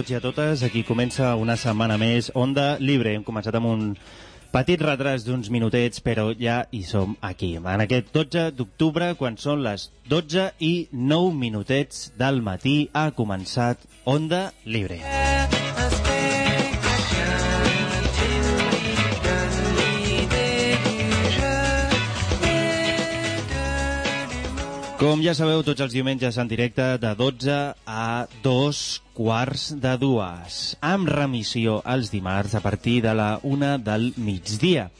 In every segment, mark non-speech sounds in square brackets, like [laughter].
Tots i a totes. Aquí comença una setmana més Onda Libre. Hem començat amb un petit retras d'uns minutets, però ja hi som aquí. En aquest 12 d'octubre, quan són les 12 i 9 minutets del matí, ha començat Onda Libre. Com ja sabeu, tots els diumenges en directe de 12 a 2 quarts de dues, amb remissió els dimarts a partir de la 1 del migdia.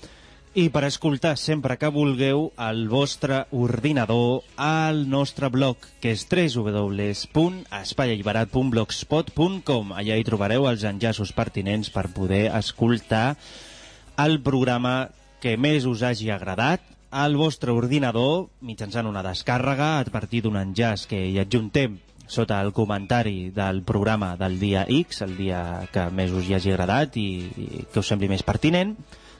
I per escoltar sempre que vulgueu el vostre ordinador al nostre blog, que és www.espaialliberat.blogspot.com. Allà hi trobareu els enllaços pertinents per poder escoltar el programa que més us hagi agradat al vostre ordinador mitjançant una descàrrega a partir d'un enllaç que hi adjuntem sota el comentari del programa del dia X, el dia que més us hi hagi agradat i, i que us sembli més pertinent,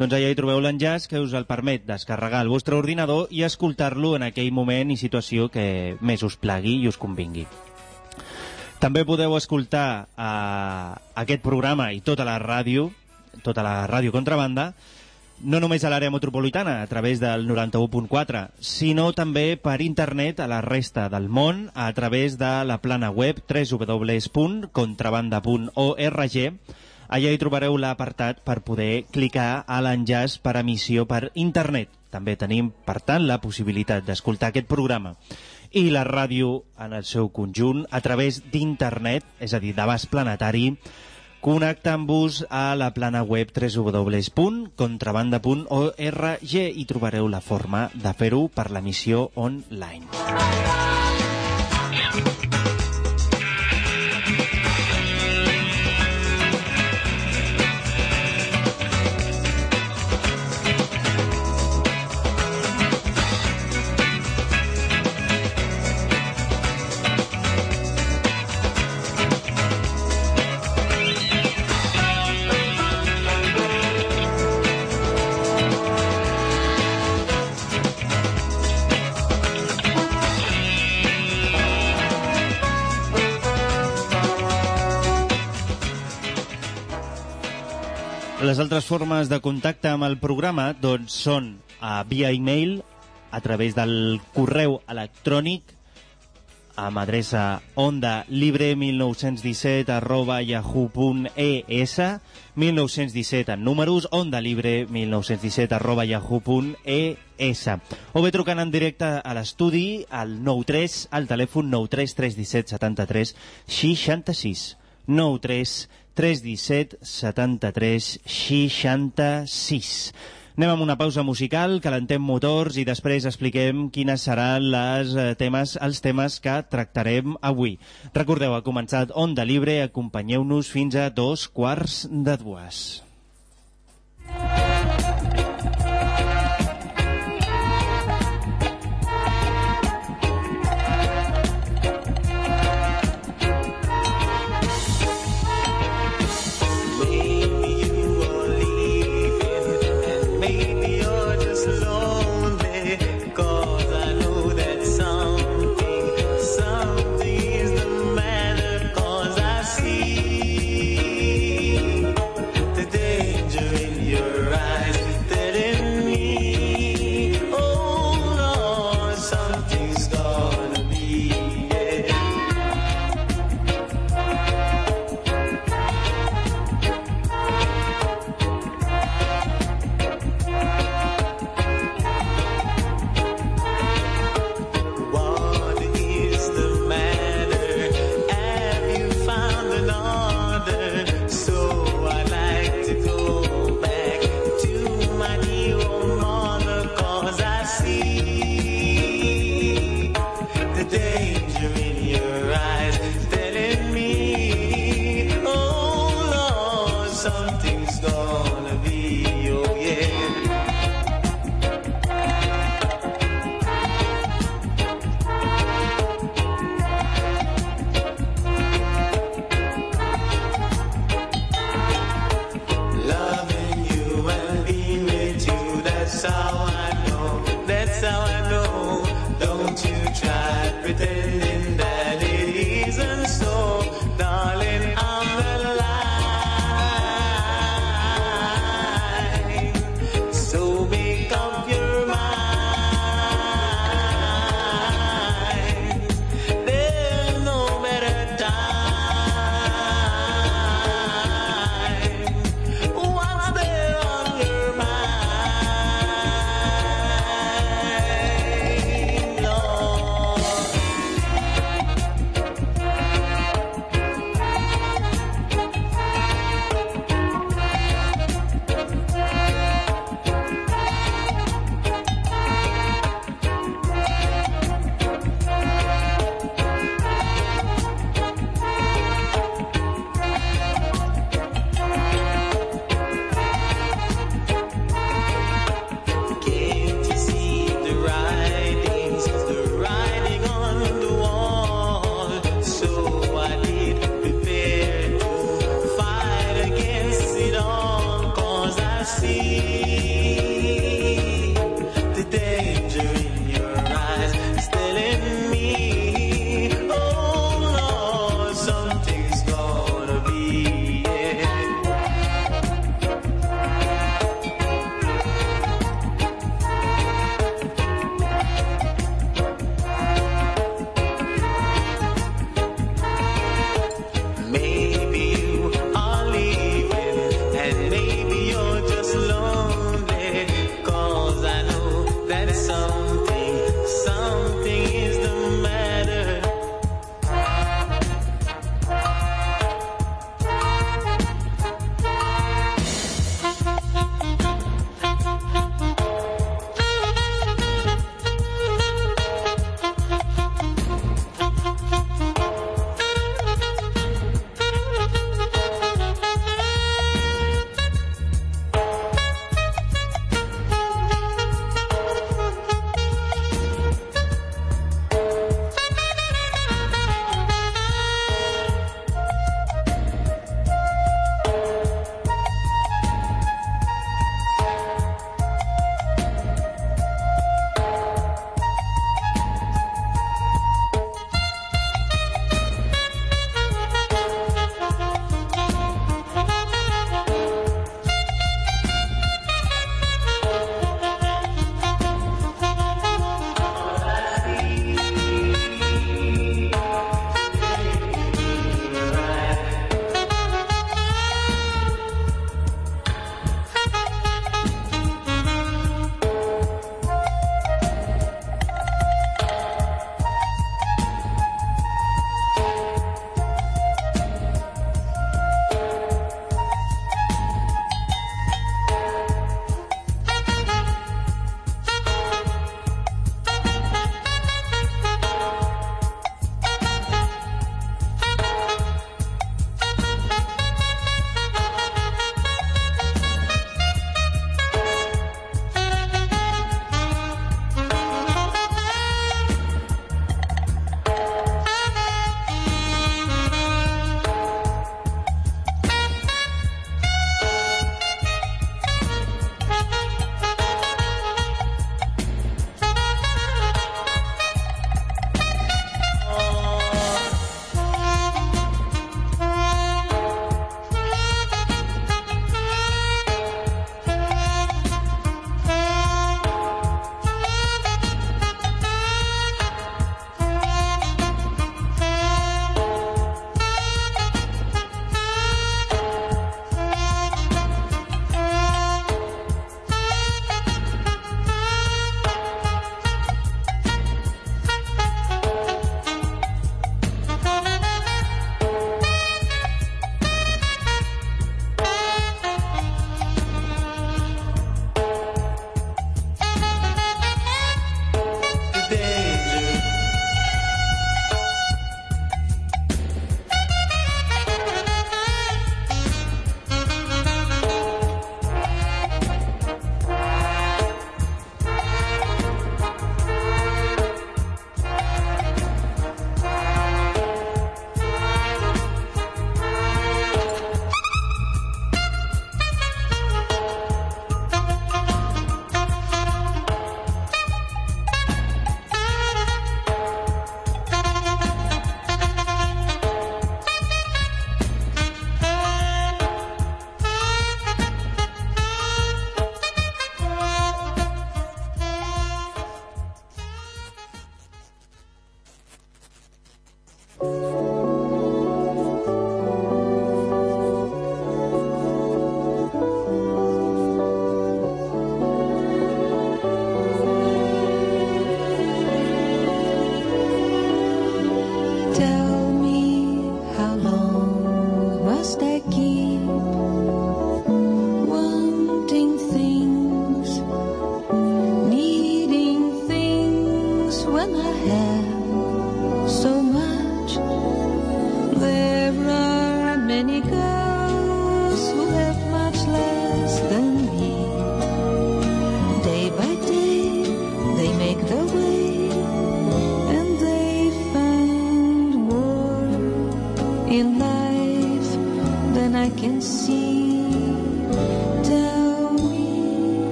doncs allà hi trobeu l'enllaç que us el permet descarregar el vostre ordinador i escoltar-lo en aquell moment i situació que més us plagui i us convingui. També podeu escoltar eh, aquest programa i tota la ràdio, tota la ràdio contrabanda, no només a l'àrea metropolitana, a través del 91.4, sinó també per internet a la resta del món, a través de la plana web www.contrabanda.org. Allà hi trobareu l'apartat per poder clicar a l'enllaç per emissió per internet. També tenim, per tant, la possibilitat d'escoltar aquest programa i la ràdio en el seu conjunt a través d'internet, és a dir, d'abast planetari, Connectant-vos a la plana web www.contrabanda.org i trobareu la forma de fer-ho per l'emissió online. Les altres formes de contacte amb el programa doncs, són uh, via e-mail, a través del correu electrònic, amb adreça ondalibre1917 arroba yahoo.es 1917 en números ondalibre1917 arroba yahoo.es o bé trucant en directe a l'estudi al 93 al telèfon 93 317 73 66 93 317 73 66 Anem amb una pausa musical, calentem motors i després expliquem quines seran les eh, temes, els temes que tractarem avui. Recordeu, ha començat Onda Libre, acompanyeu-nos fins a dos quarts de dues.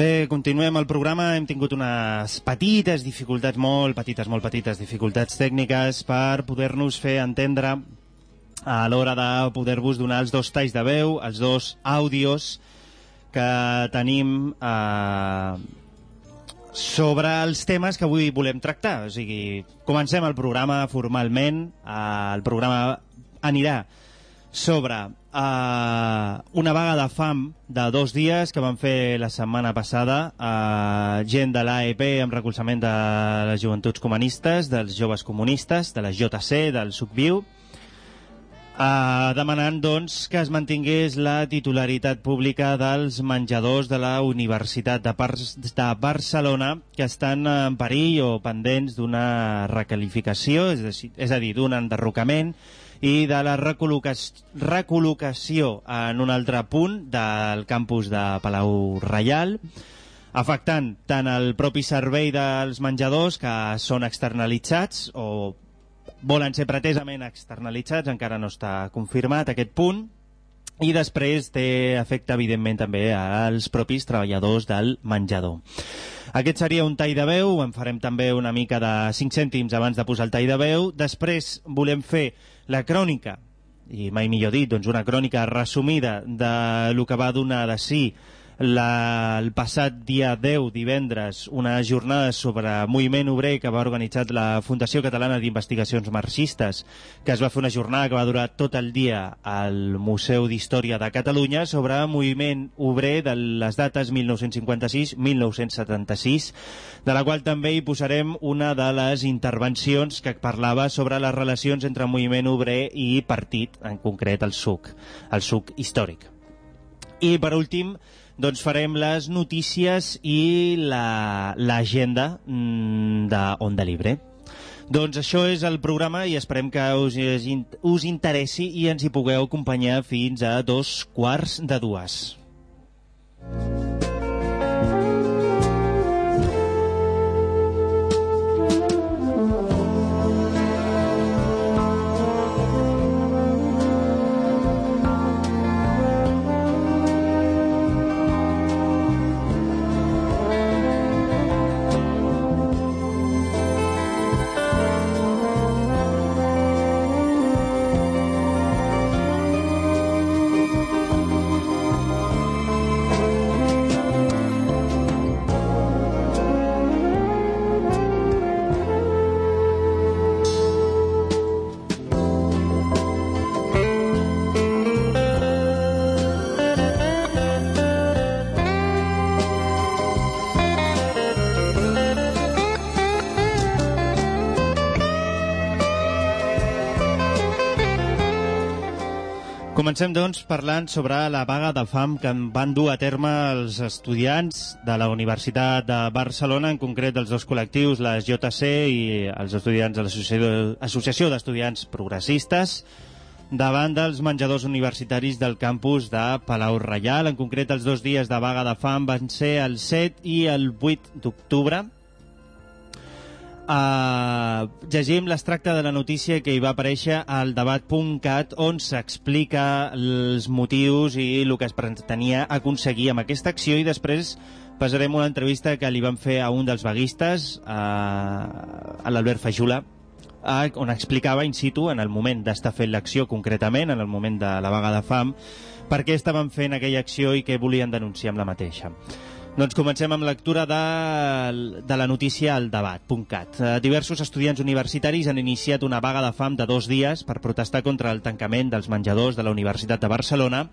Bé, continuem el programa. Hem tingut unes petites dificultats, molt petites, molt petites dificultats tècniques per poder-nos fer entendre a l'hora de poder-vos donar els dos talls de veu, els dos àudios que tenim eh, sobre els temes que avui volem tractar. O sigui, comencem el programa formalment. Eh, el programa anirà sobre eh, una vaga de fam de dos dies que van fer la setmana passada eh, gent de l'AEP amb recolzament de les joventuts comunistes, dels joves comunistes, de la JC, del SUCVIU, Uh, demanant doncs, que es mantingués la titularitat pública dels menjadors de la Universitat de, Par de Barcelona que estan en perill o pendents d'una recalificació, és a dir d'un enderrocament i de la recol·locació, en un altre punt del campus de Palau Reial, afectant tant el propi servei dels menjadors que són externalitzats o volen ser pretesament externalitzats, encara no està confirmat aquest punt, i després té efecte, evidentment, també als propis treballadors del menjador. Aquest seria un tall de veu, en farem també una mica de 5 cèntims abans de posar el tall de veu. Després volem fer la crònica, i mai millor dit, doncs una crònica resumida de lo que va donar de si la, el passat dia 10, divendres, una jornada sobre moviment obrer que va organitzar la Fundació Catalana d'Investigacions Marxistes, que es va fer una jornada que va durar tot el dia al Museu d'Història de Catalunya sobre moviment obrer de les dates 1956-1976, de la qual també hi posarem una de les intervencions que parlava sobre les relacions entre moviment obrer i partit, en concret el SUC, el SUC històric. I per últim, doncs farem les notícies i l'agenda la, mm, de Onda Libre. Doncs això és el programa i esperem que us, us interessi i ens hi pugueu acompanyar fins a dos quarts de dues. Comencem, doncs, parlant sobre la vaga de fam que van dur a terme els estudiants de la Universitat de Barcelona, en concret els dos col·lectius, la JC i els estudiants de l'Associació d'Estudiants Progressistes, davant dels menjadors universitaris del campus de Palau Reial. En concret, els dos dies de vaga de fam van ser el 7 i el 8 d'octubre, Uh, llegim l'extracte de la notícia que hi va aparèixer al debat.cat on s'explica els motius i el que es pretenia aconseguir amb aquesta acció i després passarem una entrevista que li van fer a un dels vaguistes, uh, a l'Albert Fajula, uh, on explicava in situ, en el moment d'estar fent l'acció concretament, en el moment de la vaga de fam, per què estaven fent aquella acció i què volien denunciar amb la mateixa. Doncs comencem amb lectura de, de la notícia al debat.cat. Eh, diversos estudiants universitaris han iniciat una vaga de fam de dos dies per protestar contra el tancament dels menjadors de la Universitat de Barcelona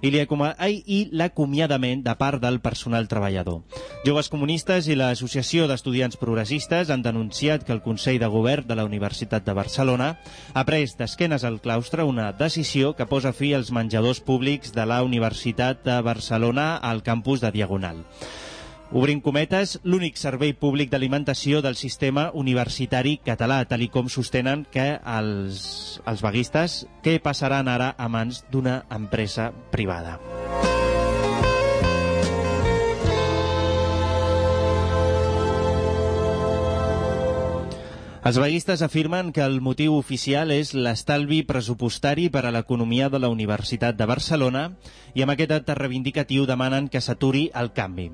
i l'acomiadament de part del personal treballador. Joves Comunistes i l'Associació d'Estudiants Progressistes han denunciat que el Consell de Govern de la Universitat de Barcelona ha pres d'esquenes al claustre una decisió que posa fi als menjadors públics de la Universitat de Barcelona al campus de Diagonal. Obrim cometes, l'únic servei públic d'alimentació del sistema universitari català, tal com sostenen que els, els vaguistes, què passaran ara a mans d'una empresa privada. Els vaguistes afirmen que el motiu oficial és l'estalvi pressupostari per a l'economia de la Universitat de Barcelona i amb aquest acte reivindicatiu demanen que s'aturi el canvi.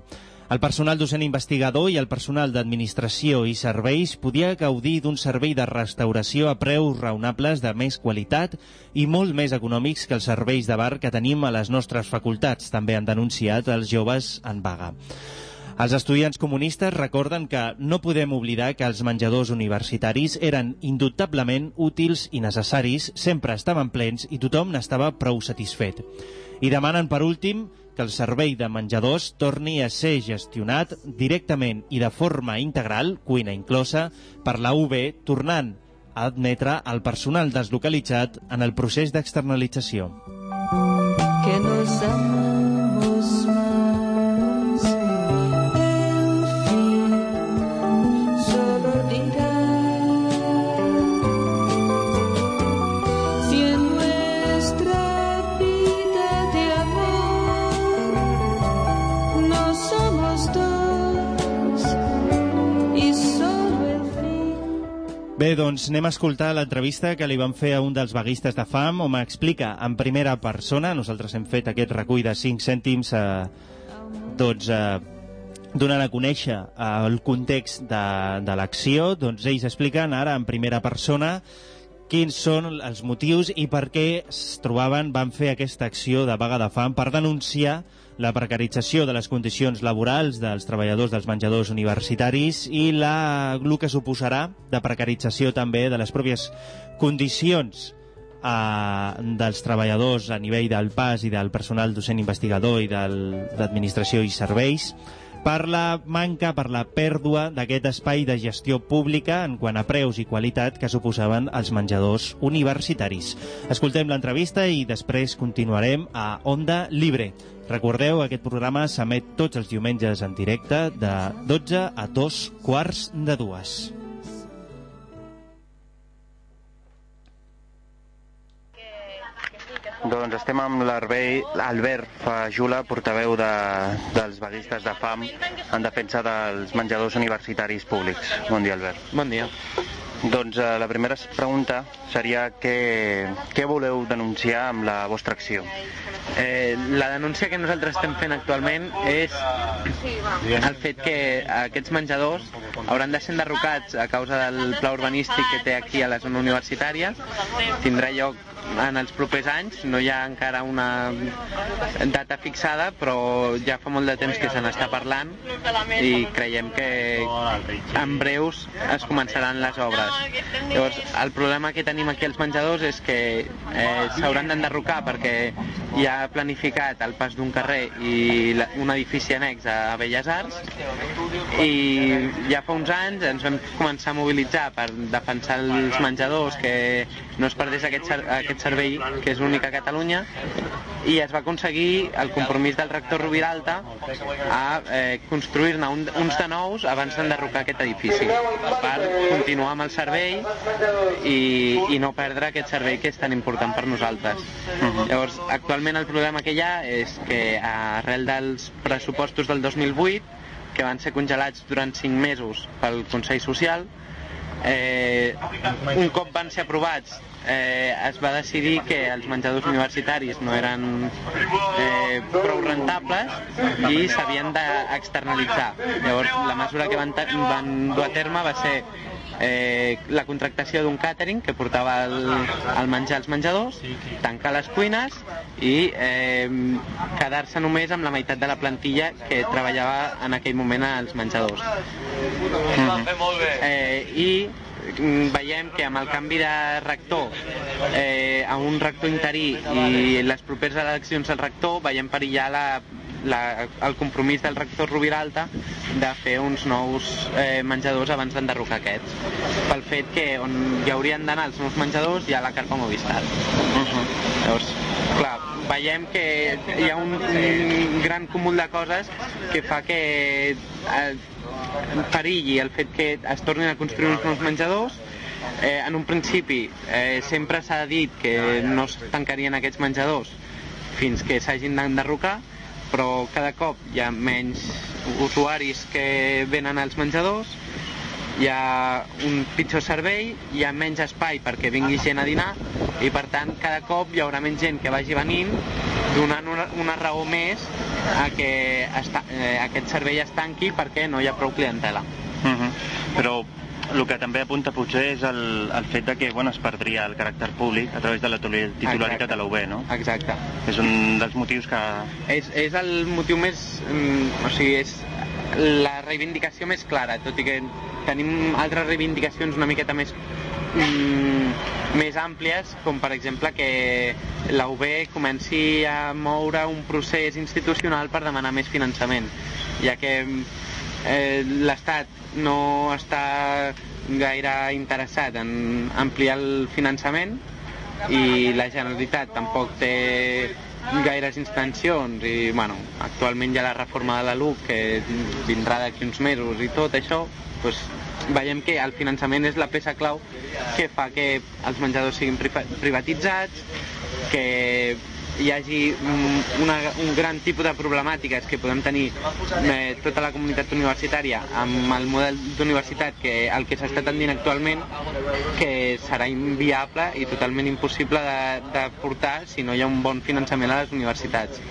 El personal docent investigador i el personal d'administració i serveis podia gaudir d'un servei de restauració a preus raonables de més qualitat i molt més econòmics que els serveis de bar que tenim a les nostres facultats, també han denunciat els joves en vaga. Els estudiants comunistes recorden que no podem oblidar que els menjadors universitaris eren indubtablement útils i necessaris, sempre estaven plens i tothom n'estava prou satisfet. I demanen, per últim, que el servei de menjadors torni a ser gestionat directament i de forma integral, cuina inclosa, per la UB, tornant a admetre el personal deslocalitzat en el procés d'externalització. que nos amamos más. Bé, doncs anem a escoltar l'entrevista que li van fer a un dels vaguistes de FAM. On explica en primera persona, nosaltres hem fet aquest recull de 5 cèntims eh, doncs, eh, donant a conèixer eh, el context de, de l'acció, doncs ells expliquen ara en primera persona quins són els motius i per què es trobaven, van fer aquesta acció de vaga de fam per denunciar la precarització de les condicions laborals dels treballadors dels menjadors universitaris i la, el que suposarà de precarització també de les pròpies condicions eh, dels treballadors a nivell del PAS i del personal docent investigador i d'administració i serveis per la manca, per la pèrdua d'aquest espai de gestió pública en quant a preus i qualitat que suposaven els menjadors universitaris. Escoltem l'entrevista i després continuarem a Onda Libre. Recordeu, aquest programa s'emet tots els diumenges en directe de 12 a 2 quarts de dues. Doncs estem amb l'Arbei- l'Albert Fajula, portaveu de, dels vaguistes de FAM en defensa dels menjadors universitaris públics. Bon dia, Albert. Bon dia. Doncs eh, la primera pregunta seria què, què voleu denunciar amb la vostra acció? Eh, la denúncia que nosaltres estem fent actualment és el fet que aquests menjadors hauran de ser enderrocats a causa del pla urbanístic que té aquí a la zona universitària. Tindrà lloc en els propers anys, no hi ha encara una data fixada, però ja fa molt de temps que se n'està parlant i creiem que en breus es començaran les obres. Llavors, el problema que tenim aquí als menjadors és que eh, s'hauran d'enderrocar perquè hi ha planificat el pas d'un carrer i la- un edifici annex a Belles Arts i ja fa uns anys ens vam començar a mobilitzar per defensar els menjadors que no es perdés aquest, aquest servei que és únic a Catalunya i es va aconseguir el compromís del rector Rubiralta a eh, construir-ne un, uns de nous abans d'enderrocar aquest edifici per continuar amb el servei i, i no perdre aquest servei que és tan important per nosaltres. Llavors, actualment el problema que hi ha és que arrel dels pressupostos del 2008 que van ser congelats durant 5 mesos pel Consell Social eh, un cop van ser aprovats eh, es va decidir que els menjadors universitaris no eren eh, prou rentables i s'havien d'externalitzar. Llavors, la mesura que van, van dur a terme va ser eh, la contractació d'un càtering que portava el, el menjar als menjadors, tancar les cuines i eh, quedar-se només amb la meitat de la plantilla que treballava en aquell moment als menjadors. Eh, I mm, veiem que amb el canvi de rector eh, a un rector interí i les properes eleccions al rector veiem perillar la, la, el compromís del rector Rubiralta de fer uns nous eh, menjadors abans d'enderrocar aquests. Pel fet que on hi haurien d'anar els nous menjadors hi ha la carpa Movistar. Llavors clar, veiem que hi ha un, un gran cúmul de coses que fa que eh, perilli el fet que es tornin a construir uns nous menjadors. Eh, en un principi eh, sempre s'ha dit que no es tancarien aquests menjadors fins que s'hagin d'enderrocar però cada cop hi ha menys usuaris que venen als menjadors hi ha un pitjor servei, hi ha menys espai perquè vingui gent a dinar i per tant cada cop hi haurà menys gent que vagi venint donant una, una raó més a que esta, eh, aquest servei es tanqui perquè no hi ha prou clientela. Uh -huh. Però el que també apunta potser és el, el fet de que bueno, es perdria el caràcter públic a través de la titula- titularitat Exacte. de la UB, no? Exacte. És un dels motius que... És, és el motiu més... mm, o sigui, és la reivindicació més clara, tot i que tenim altres reivindicacions una miqueta més mm, més àmplies, com per exemple que la UB comenci a moure un procés institucional per demanar més finançament, ja que eh, l'Estat no està gaire interessat en ampliar el finançament i la Generalitat tampoc té gaires intencions i bueno, actualment hi ha la reforma de la LUC que vindrà d'aquí uns mesos i tot això doncs, veiem que el finançament és la peça clau que fa que els menjadors siguin priva- privatitzats que hi hagi mm, una, un gran tipus de problemàtiques que podem tenir eh, tota la comunitat universitària amb el model d'universitat que el que s'està tendint actualment que serà inviable i totalment impossible de, de portar si no hi ha un bon finançament a les universitats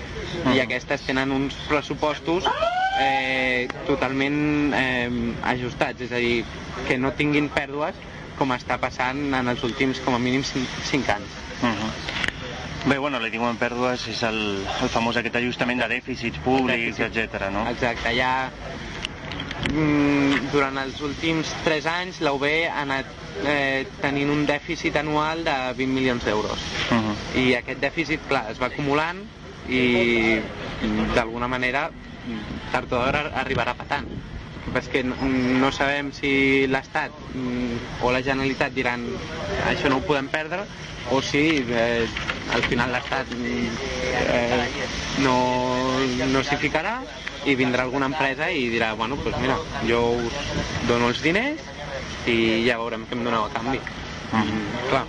i aquestes tenen uns pressupostos eh, totalment eh, ajustats, és a dir, que no tinguin pèrdues com està passant en els últims com a mínim 5 anys. Uh -huh. Bé, bueno, li diuen pèrdues, és el, el famós aquest ajustament de dèficits públics, etc. no? Exacte, ja mm, durant els últims 3 anys la UB ha anat eh, tenint un dèficit anual de 20 milions d'euros. Uh -huh. I aquest dèficit, clar, es va acumulant i d'alguna manera tard o d'hora arribarà patant. És que no, no sabem si l'Estat mm, o la Generalitat diran això no ho podem perdre o si eh, al final l'Estat eh, no, no s'hi ficarà i vindrà alguna empresa i dirà, bueno, doncs pues mira, jo us dono els diners i ja veurem què em doneu a canvi. Mm, clar,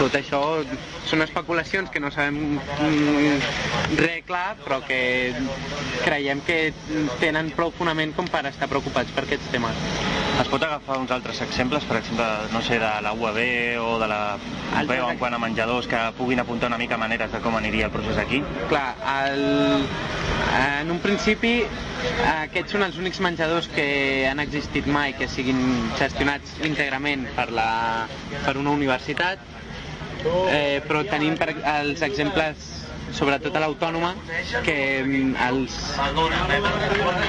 tot això són especulacions que no sabem mm, res clar, però que creiem que tenen prou fonament com per estar preocupats per aquests temes. Es pot agafar uns altres exemples, per exemple, no sé, de la UAB o de la UB o en quant a menjadors que puguin apuntar una mica maneres de com aniria el procés aquí? Clar, el, en un principi aquests són els únics menjadors que han existit mai que siguin gestionats íntegrament per, la, per una universitat, eh, però tenim per, els exemples sobretot a l'autònoma, que mm, els,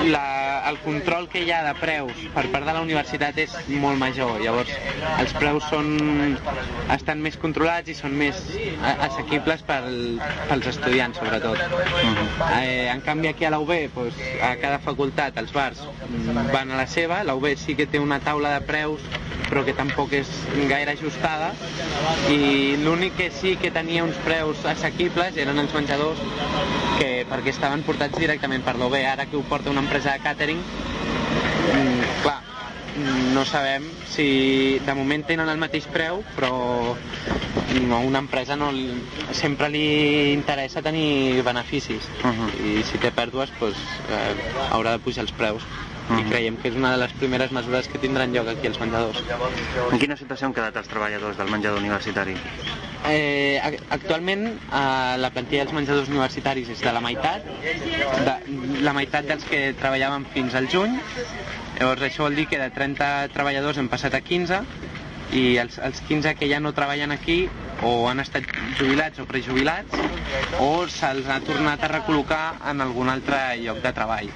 la, el control que hi ha de preus per part de la universitat és molt major. Llavors, els preus són, estan més controlats i són més assequibles pel, pels estudiants, sobretot. eh, en canvi, aquí a la UB, doncs, a cada facultat, els bars mm, van a la seva. La UB sí que té una taula de preus, però que tampoc és gaire ajustada. I l'únic que sí que tenia uns preus assequibles eren els menjadors, que, perquè estaven portats directament per l'OB. Ara que ho porta una empresa de catering, mm, clar, mm, no sabem si de moment tenen el mateix preu, però no, a una empresa no, sempre li interessa tenir beneficis Mhm. i si té pèrdues doncs, eh, haurà de pujar els preus i Mhm. creiem que és una de les primeres mesures que tindran lloc aquí als menjadors. En quina situació han quedat els treballadors del menjador universitari? Eh, ac- actualment eh, la plantilla dels menjadors universitaris és de la meitat, de, la meitat dels que treballaven fins al juny, llavors això vol dir que de 30 treballadors hem passat a 15 i els, els 15 que ja no treballen aquí o han estat jubilats o prejubilats o se'ls ha tornat a recol·locar en algun altre lloc de treball.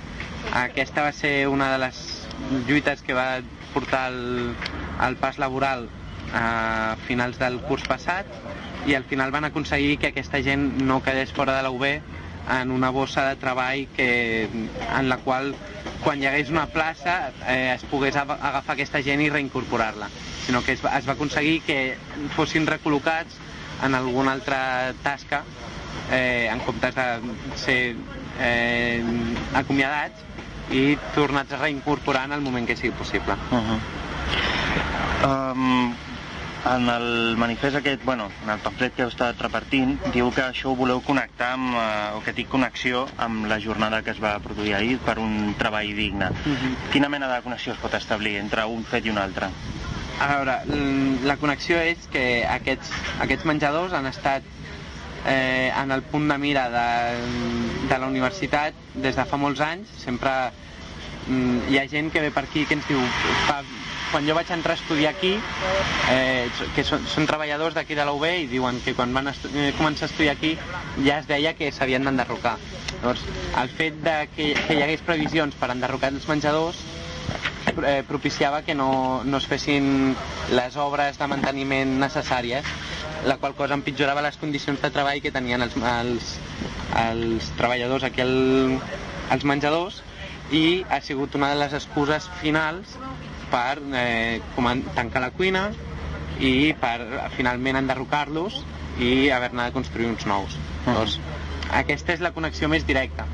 Aquesta va ser una de les lluites que va portar el, el pas laboral a finals del curs passat i al final van aconseguir que aquesta gent no quedés fora de la UB en una bossa de treball que, en la qual quan hi hagués una plaça eh, es pogués ag- agafar aquesta gent i reincorporar-la sinó que es va, es va aconseguir que fossin recol·locats en alguna altra tasca eh, en comptes de ser eh, acomiadats i tornats a reincorporar en el moment que sigui possible. Uh -huh. um, en el manifest aquest, bueno, en el pamflet que heu estat repartint, diu que això ho voleu connectar amb, eh, o que tinc connexió amb la jornada que es va produir ahir per un treball digne. Quina mena de connexió es pot establir entre un fet i un altre? A veure, la connexió és que aquests, aquests menjadors han estat eh, en el punt de mira de, de la universitat des de fa molts anys. Sempre mm, hi ha gent que ve per aquí que ens diu fa, quan jo vaig entrar a estudiar aquí, eh, que són, són treballadors d'aquí de la UB i diuen que quan van eh, començar a estudiar aquí ja es deia que s'havien d'enderrocar. Llavors, el fet de que, que hi hagués previsions per enderrocar els menjadors eh, propiciava que no, no es fessin les obres de manteniment necessàries, la qual cosa empitjorava les condicions de treball que tenien els, els, els treballadors aquí al, als menjadors i ha sigut una de les excuses finals per eh, coman- tancar la cuina i per finalment enderrocar-los i haver-ne de construir uns nous. Llavors, aquesta és la connexió més directa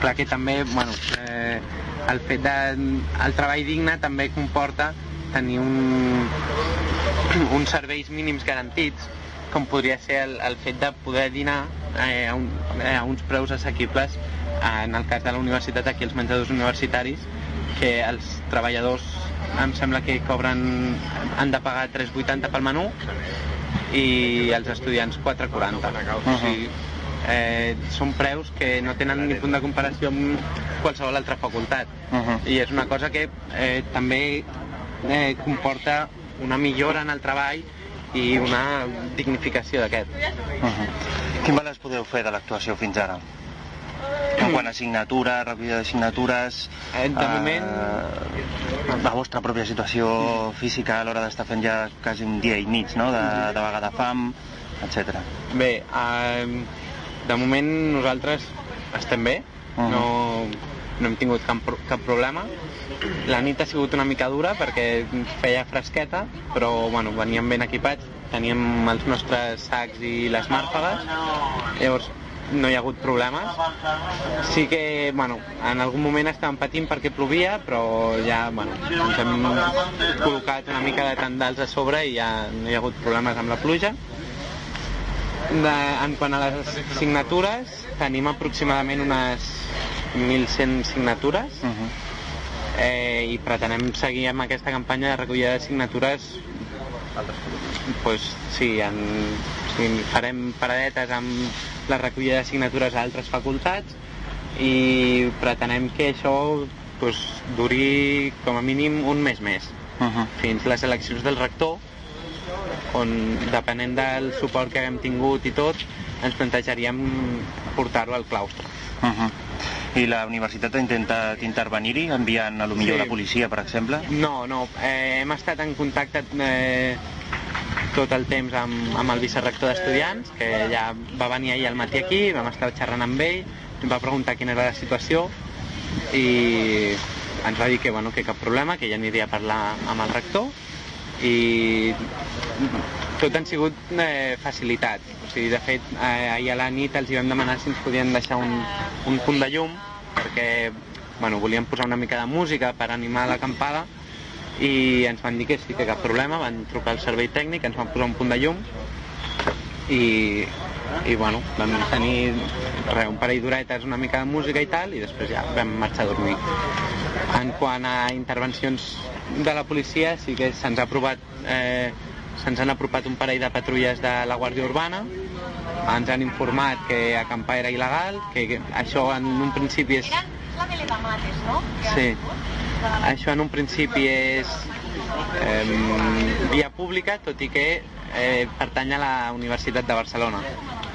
clar que també, bueno, eh, el fet de... el treball digne també comporta tenir un, [clears throat] uns serveis mínims garantits, com podria ser el, el fet de poder dinar eh, a, un, eh, a uns preus assequibles eh, en el cas de la universitat, aquí els menjadors universitaris, que els treballadors em sembla que cobren, han de pagar 3,80 pel menú i els estudiants 4,40. O sigui, eh, són preus que no tenen ni punt de comparació amb qualsevol altra facultat. Uh -huh. I és una cosa que eh, també eh, comporta una millora en el treball i una dignificació d'aquest. Uh -huh. Quin balanç podeu fer de l'actuació fins ara? En quant a signatures, recollida de signatures... Eh, de moment- La vostra pròpia situació física a l'hora d'estar fent ja quasi un dia i mig, no?, de, de vaga de fam, etc. Bé, eh, de moment nosaltres estem bé, Mhm. no, no hem tingut cap, cap problema. La nit ha sigut una mica dura perquè feia fresqueta, però bueno, veníem ben equipats, teníem els nostres sacs i les màrfegues, llavors no hi ha hagut problemes. Sí que, bueno, en algun moment estàvem patint perquè plovia, però ja, bueno, ens hem col·locat una mica de tendals a sobre i ja no hi ha hagut problemes amb la pluja. De, en quant a les signatures, tenim aproximadament unes 1.100 signatures Uh -huh. eh, i pretenem seguir amb aquesta campanya de recollida de signatures pues, sí, en, sí, farem paradetes amb la recollida de signatures a altres facultats i pretenem que això pues, duri com a mínim un mes més Uh -huh. fins les eleccions del rector on depenent del suport que haguem tingut i tot ens plantejaríem portar-ho al claustre Uh -huh. I la universitat ha intentat intervenir-hi, enviant a lo millor Sí. la policia, per exemple? No, no, eh, hem estat en contacte eh, tot el temps amb, amb el vicerrector d'estudiants, que ja va venir ahir al matí aquí, vam estar xerrant amb ell, va preguntar quina era la situació i ens va dir que, bueno, que cap problema, que ja aniria a parlar amb el rector i tot han sigut eh, facilitats. O sigui, de fet, eh, ahir a la nit els hi vam demanar si ens podien deixar un, un punt de llum perquè bueno, volíem posar una mica de música per animar l'acampada i ens van dir que sí, que cap problema, van trucar al servei tècnic, ens van posar un punt de llum i, i bueno, vam tenir re, un parell d'horetes, una mica de música i tal, i després ja vam marxar a dormir. En quant a intervencions de la policia, sí que se'ns ha aprovat, eh, se'ns han apropat un parell de patrulles de la Guàrdia Urbana, ens han informat que acampar era il·legal, que, que això en un principi és... Sí. Això en un principi és eh, via pública, tot i que eh, pertany a la Universitat de Barcelona.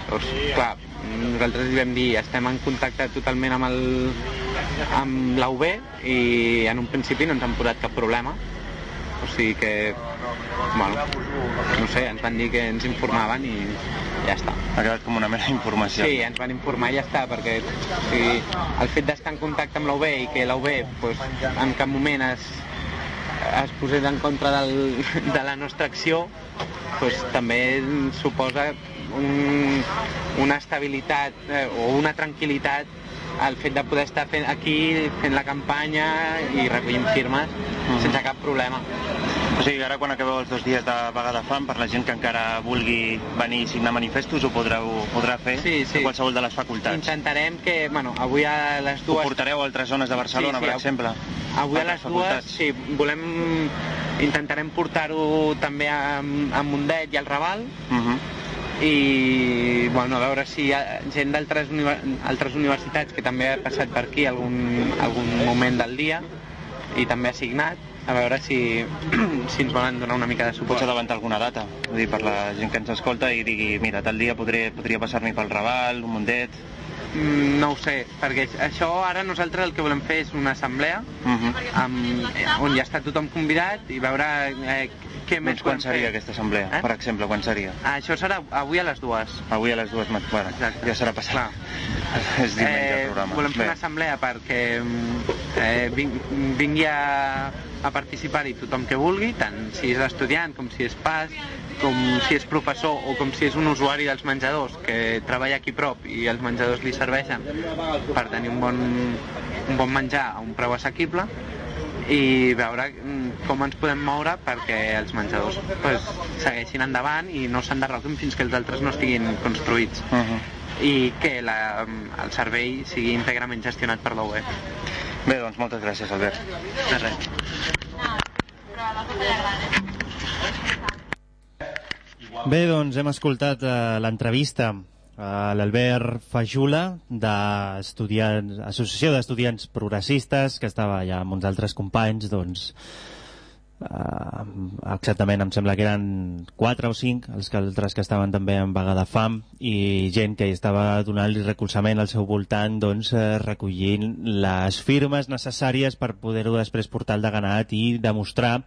Llavors, clar, nosaltres li vam dir, estem en contacte totalment amb, el, amb la UB i en un principi no ens han posat cap problema. O sigui que, bueno, no sé, ens van dir que ens informaven i ja està. Ha quedat com una mera informació. Sí, ens van informar i ja està, perquè o sigui, el fet d'estar en contacte amb la UB i que la UB pues, en cap moment es, es posés en contra del, de la nostra acció, pues, també suposa un, una estabilitat eh, o una tranquil·litat el fet de poder estar fent aquí fent la campanya i recollint firmes sense cap problema. O sigui, ara quan acabeu els dos dies de vaga de fam, per la gent que encara vulgui venir i signar manifestos, ho podreu, ho podrà fer Sí, sí. a qualsevol de les facultats. Intentarem que, bueno, avui a les Ho dues... portareu a altres zones de Barcelona, Sí, sí, per exemple? Avui a les dues, sí, volem... Intentarem portar-ho també a, a Mundet i al Raval Mhm. I bueno, a veure si hi ha gent d'altres univer altres universitats que també ha passat per aquí algun, algun moment del dia i també ha signat a veure si, [clears throat] si ens volen donar una mica de Pots suport. adelantar alguna data? Vull dir, per la gent que ens escolta i digui, mira, tal dia podré, podria passar-m'hi pel Raval, un Mundet... Mm, no ho sé, perquè això ara nosaltres el que volem fer és una assemblea Mhm. amb, eh, on ja està tothom convidat i veure eh, què més Doncs quan seria fer. aquesta assemblea, Eh? per exemple, quan seria? Això serà avui a les dues. Avui a les dues... Bueno, Exacte. ja serà passat. Clar. [laughs] És diumenge el programa. volem fer Bé. una assemblea perquè eh, ving, vingui a, a participar-hi tothom que vulgui, tant si és estudiant com si és pas, com si és professor o com si és un usuari dels menjadors que treballa aquí prop i els menjadors li serveixen per tenir un bon, un bon menjar a un preu assequible i veure mm, com ens podem moure perquè els menjadors pues, segueixin endavant i no s'enderroquin fins que els altres no estiguin construïts Mhm. i que la, el servei sigui íntegrament gestionat per l'OE. Bé, doncs moltes gràcies, Albert. De res. Bé, doncs hem escoltat eh, l'entrevista l'Albert Fajula, d'estudiants, Associació d'Estudiants Progressistes, que estava allà amb uns altres companys, doncs, eh, exactament, em sembla que eren 4 o 5 els que altres que estaven també en vaga de fam i gent que estava donant-li recolzament al seu voltant doncs, eh, recollint les firmes necessàries per poder-ho després portar al deganat i demostrar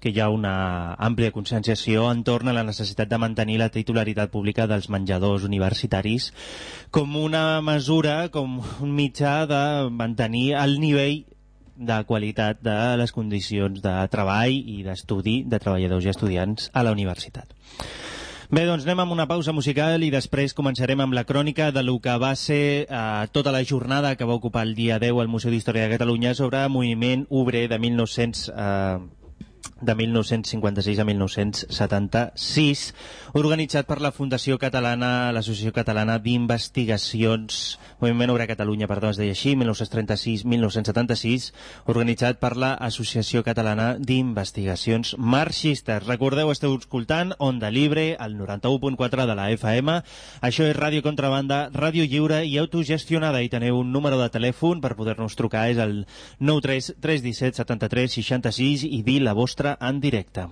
que hi ha una àmplia conscienciació entorn a la necessitat de mantenir la titularitat pública dels menjadors universitaris com una mesura, com un mitjà de mantenir el nivell de qualitat de les condicions de treball i d'estudi de treballadors i estudiants a la universitat. Bé, doncs anem amb una pausa musical i després començarem amb la crònica de lo que va ser eh, tota la jornada que va ocupar el dia 10 al Museu d'Història de Catalunya sobre moviment obrer de 1900... Eh, de 1956 a 1976, organitzat per la Fundació Catalana, l'Associació Catalana d'Investigacions, Moviment Obrer Catalunya, perdó, es deia així, 1936-1976, organitzat per la Associació Catalana d'Investigacions Marxistes. Recordeu, esteu escoltant Onda Libre, al 91.4 de la FM. Això és Ràdio Contrabanda, ràdio lliure i autogestionada. I teniu un número de telèfon per poder-nos trucar, és el 93 317 73 66 i dir la vostra en directe.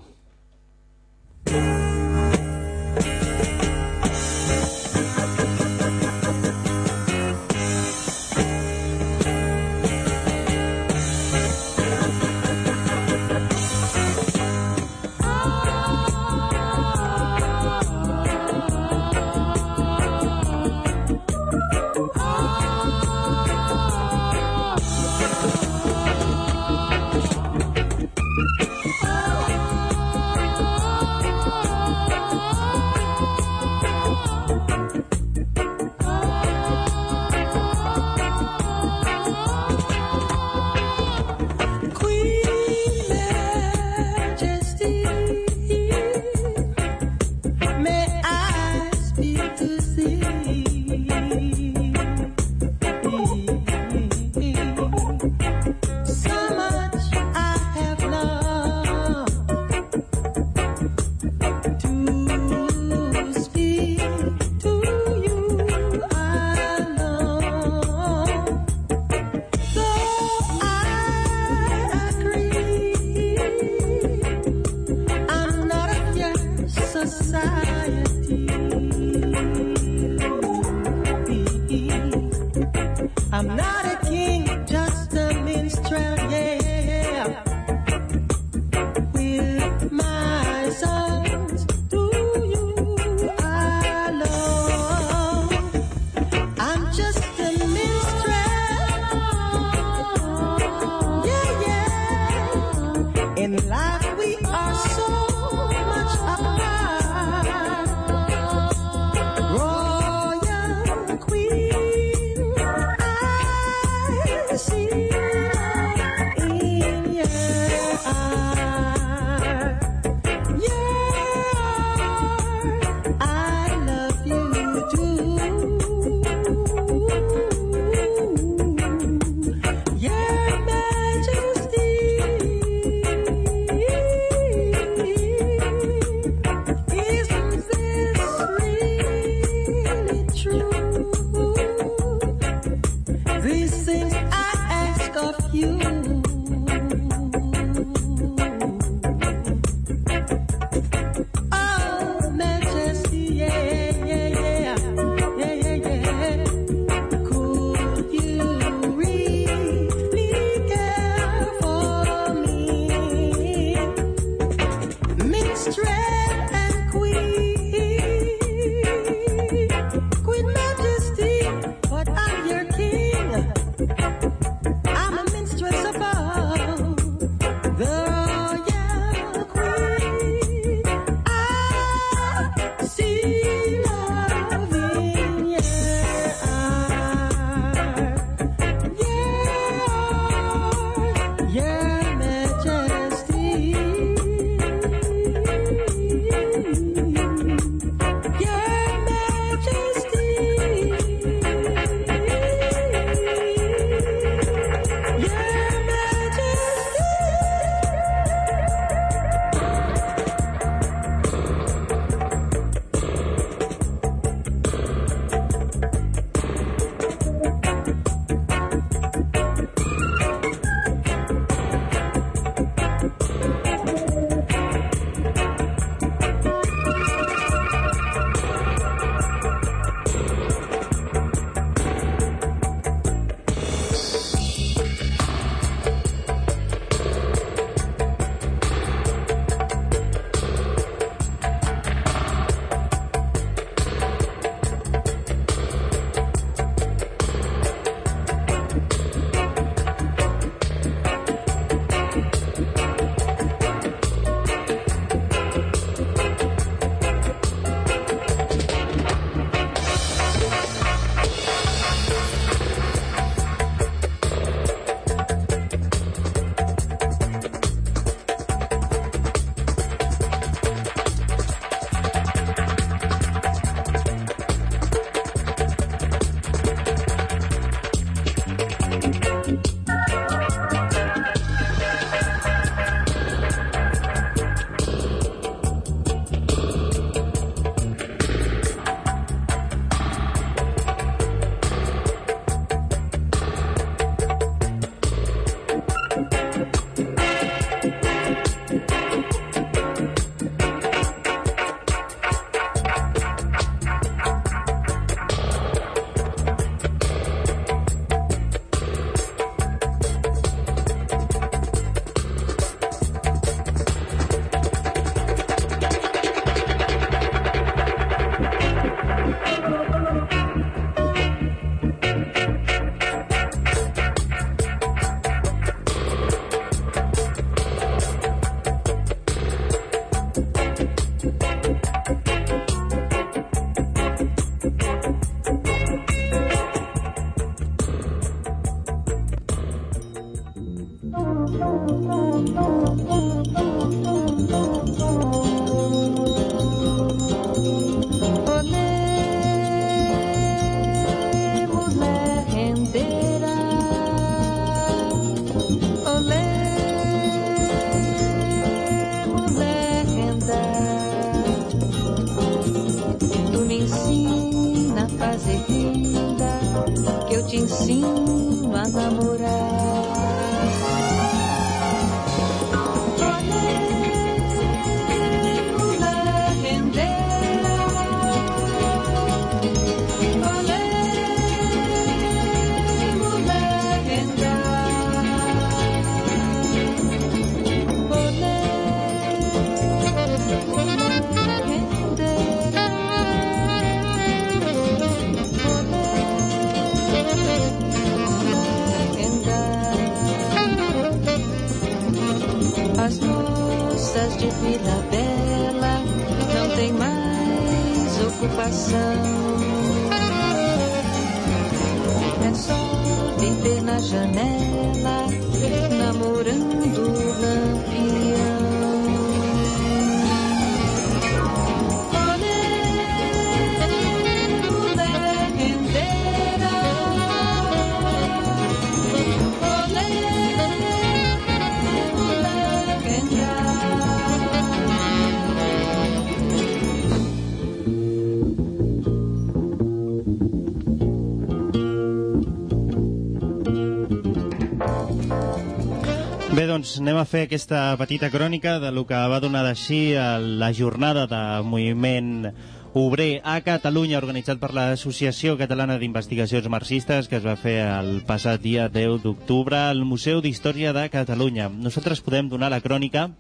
Fer aquesta petita crònica de lo que va donar d'així la jornada de moviment obrer a Catalunya organitzat per l'Associació Catalana d'Investigacions Marxistes que es va fer el passat dia 10 d'octubre al Museu d'Història de Catalunya. Nosaltres podem donar la crònica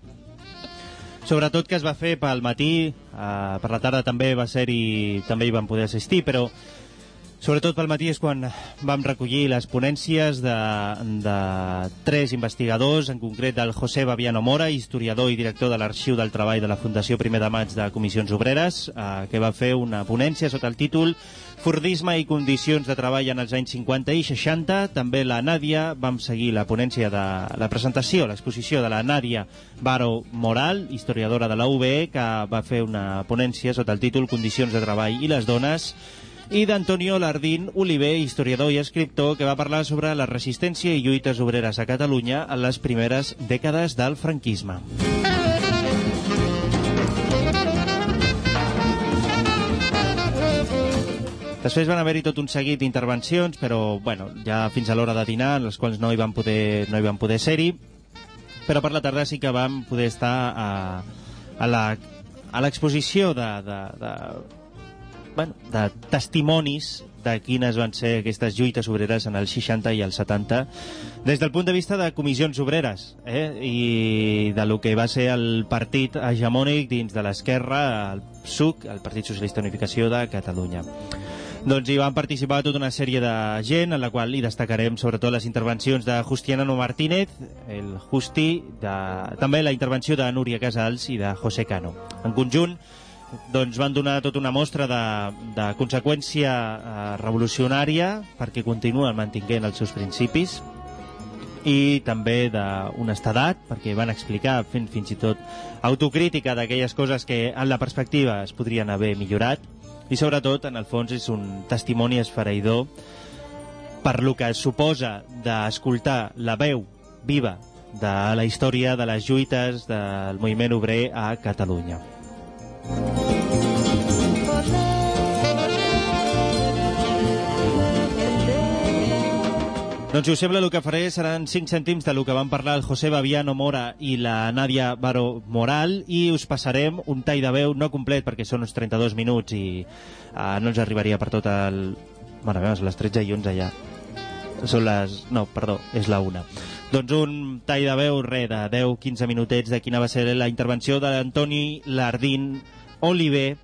sobretot que es va fer pel matí, eh, per la tarda també va ser-hi, també hi van poder assistir, però Sobretot pel matí és quan vam recollir les ponències de, de tres investigadors, en concret del José Babiano Mora, historiador i director de l'Arxiu del Treball de la Fundació Primer de Maig de Comissions Obreres, eh, que va fer una ponència sota el títol Fordisme i condicions de treball en els anys 50 i 60. També la Nàdia, vam seguir la ponència de la presentació, l'exposició de la Nàdia Baro Moral, historiadora de la UBE, que va fer una ponència sota el títol Condicions de treball i les dones, i d'Antonio Lardín Oliver, historiador i escriptor, que va parlar sobre la resistència i lluites obreres a Catalunya en les primeres dècades del franquisme. Després van haver-hi tot un seguit d'intervencions, però bueno, ja fins a l'hora de dinar, en les quals no hi van poder, no hi van poder ser-hi, però per la tarda sí que vam poder estar a, a la a l'exposició de, de, de, bueno, de testimonis de quines van ser aquestes lluites obreres en els 60 i els 70 des del punt de vista de comissions obreres eh? i de lo que va ser el partit hegemònic dins de l'esquerra, el PSUC, el Partit Socialista Unificació de Catalunya. Doncs hi van participar tota una sèrie de gent, en la qual hi destacarem sobretot les intervencions de Justiano Martínez, el Justi, de... també la intervenció de Núria Casals i de José Cano. En conjunt, doncs van donar tota una mostra de, de conseqüència eh, revolucionària perquè continuen mantinguent els seus principis i també d'honestedat perquè van explicar fent fins i tot autocrítica d'aquelles coses que en la perspectiva es podrien haver millorat i sobretot en el fons és un testimoni esfereïdor per lo que suposa d'escoltar la veu viva de la història de les lluites del moviment obrer a Catalunya. Doncs sembla, el que faré seran 5 cèntims de lo que van parlar el José Babiano Mora i la Nàdia Baro Moral i us passarem un tall de veu no complet perquè són uns 32 minuts i uh, no ens arribaria per tot el... Bueno, a les 13 i 11 ja. Són les... No, perdó, és la 1. Doncs un tall de veu, re, de 10-15 minutets de quina va ser la intervenció de l'Antoni Lardín Oliver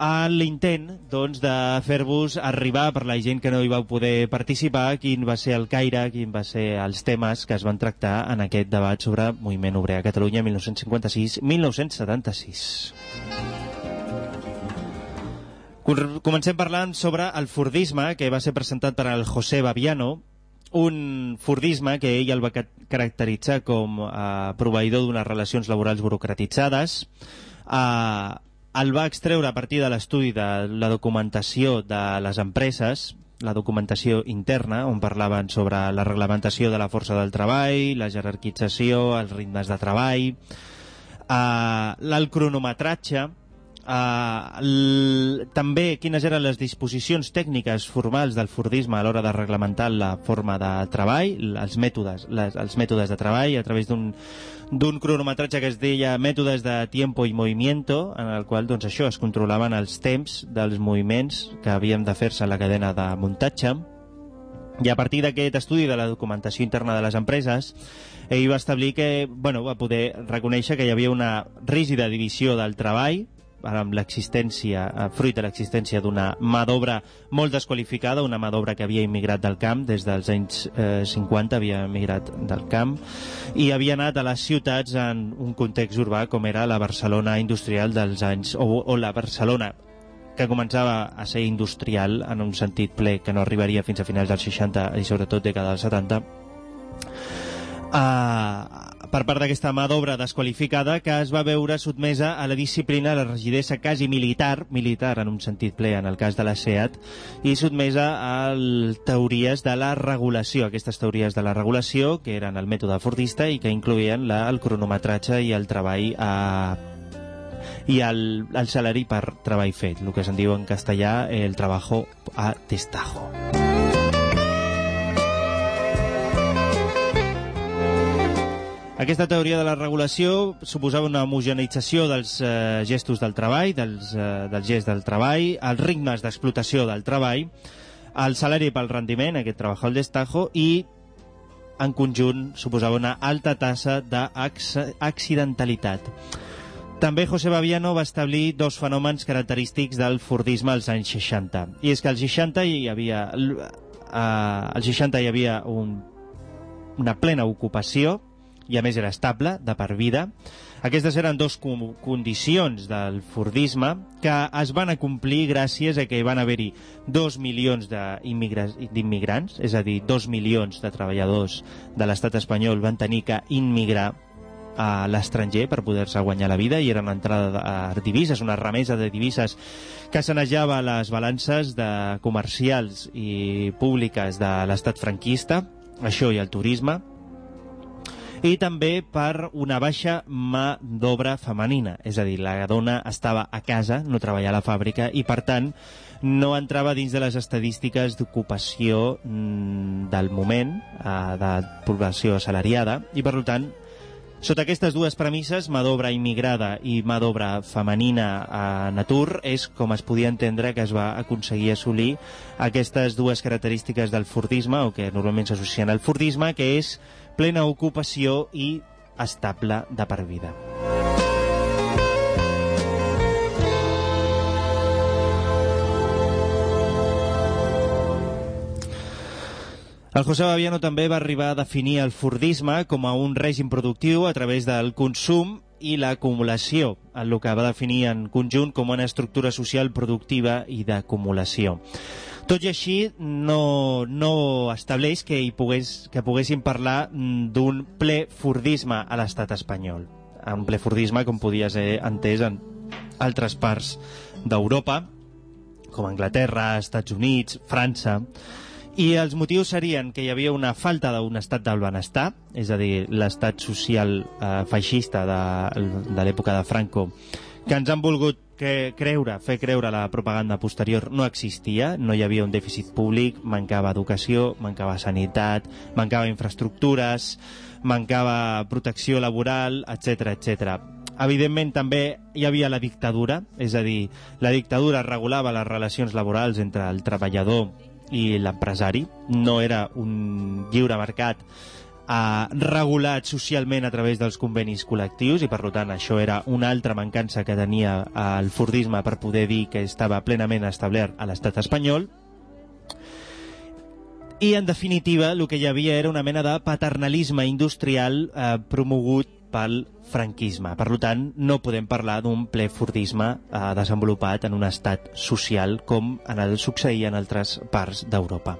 en l'intent doncs, de fer-vos arribar per la gent que no hi vau poder participar quin va ser el caire, quin va ser els temes que es van tractar en aquest debat sobre moviment obrer a Catalunya 1956-1976. Cor- Comencem parlant sobre el fordisme que va ser presentat per el José Babiano, un fordisme que ell el va ca- caracteritzar com a proveïdor d'unes relacions laborals burocratitzades, eh, el va extreure a partir de l'estudi de la documentació de les empreses, la documentació interna, on parlaven sobre la reglamentació de la força del treball, la jerarquització, els ritmes de treball, eh, el cronometratge, Uh, també quines eren les disposicions tècniques formals del Fordisme a l'hora de reglamentar la forma de treball, els mètodes, les, els mètodes de treball a través d'un cronometratge que es deia mètodes de tiempo i movimiento, en el qual doncs, això es controlaven els temps dels moviments que havien de fer-se en la cadena de muntatge. I a partir d'aquest estudi de la documentació interna de les empreses, ell va establir que, bueno, va poder reconèixer que hi havia una rígida divisió del treball, amb l'existència, eh, fruit de l'existència d'una mà d'obra molt desqualificada, una mà d'obra que havia immigrat del camp, des dels anys eh, 50 havia immigrat del camp, i havia anat a les ciutats en un context urbà com era la Barcelona industrial dels anys, o, o la Barcelona que començava a ser industrial en un sentit ple que no arribaria fins a finals dels 60 i sobretot dècada dels 70 uh, per part d'aquesta mà d'obra desqualificada que es va veure sotmesa a la disciplina, a la rigidesa quasi militar, militar en un sentit ple en el cas de la SEAT, i sotmesa a teories de la regulació, aquestes teories de la regulació que eren el mètode fordista i que incloïen la, el cronometratge i el treball a i el, el salari per treball fet, el que se'n diu en castellà el trabajo a destajo. Aquesta teoria de la regulació suposava una homogeneïtzació dels eh, gestos del treball, dels, eh, del gest del treball, els ritmes d'explotació del treball, el salari pel rendiment, aquest treball al destajo, i en conjunt suposava una alta tassa d'accidentalitat. També José Baviano va establir dos fenòmens característics del Fordisme als anys 60. I és que als 60 hi havia, eh, als 60 hi havia un, una plena ocupació, i a més era estable, de per vida. Aquestes eren dos co condicions del Fordisme que es van acomplir gràcies a que van haver-hi dos milions d'immigrants, és a dir, dos milions de treballadors de l'estat espanyol van tenir que immigrar a l'estranger per poder-se guanyar la vida i eren entrada de divises, una remesa de divises que sanejava les balances de comercials i públiques de l'estat franquista, això i el turisme, i també per una baixa mà d'obra femenina, és a dir, la dona estava a casa, no treballava a la fàbrica, i per tant no entrava dins de les estadístiques d'ocupació mm, del moment, eh, de població assalariada, i per tant sota aquestes dues premisses, mà d'obra immigrada i mà d'obra femenina en atur, és com es podia entendre que es va aconseguir assolir aquestes dues característiques del fordisme, o que normalment s'associen al fordisme, que és plena ocupació i estable de per vida. El José Baviano també va arribar a definir el fordisme com a un règim productiu a través del consum i l'acumulació, el que va definir en conjunt com una estructura social productiva i d'acumulació. Tot i així, no, no estableix que, hi pogués, que poguéssim parlar mm, d'un ple fordisme a l'estat espanyol. Un ple fordisme com podia ser entès en altres parts d'Europa, com Anglaterra, Estats Units, França... I els motius serien que hi havia una falta d'un estat del benestar, és a dir, l'estat social eh, feixista de, de l'època de Franco, que ens han volgut que creure, fer creure la propaganda posterior no existia, no hi havia un dèficit públic, mancava educació, mancava sanitat, mancava infraestructures, mancava protecció laboral, etc etc. Evidentment també hi havia la dictadura, és a dir, la dictadura regulava les relacions laborals entre el treballador i l'empresari. No era un lliure mercat eh, regulat socialment a través dels convenis col·lectius i per tant això era una altra mancança que tenia el fordisme per poder dir que estava plenament establert a l'estat espanyol i en definitiva el que hi havia era una mena de paternalisme industrial eh, promogut pel franquisme. Per tant, no podem parlar d'un ple fordisme eh, desenvolupat en un estat social com en el succeïa en altres parts d'Europa.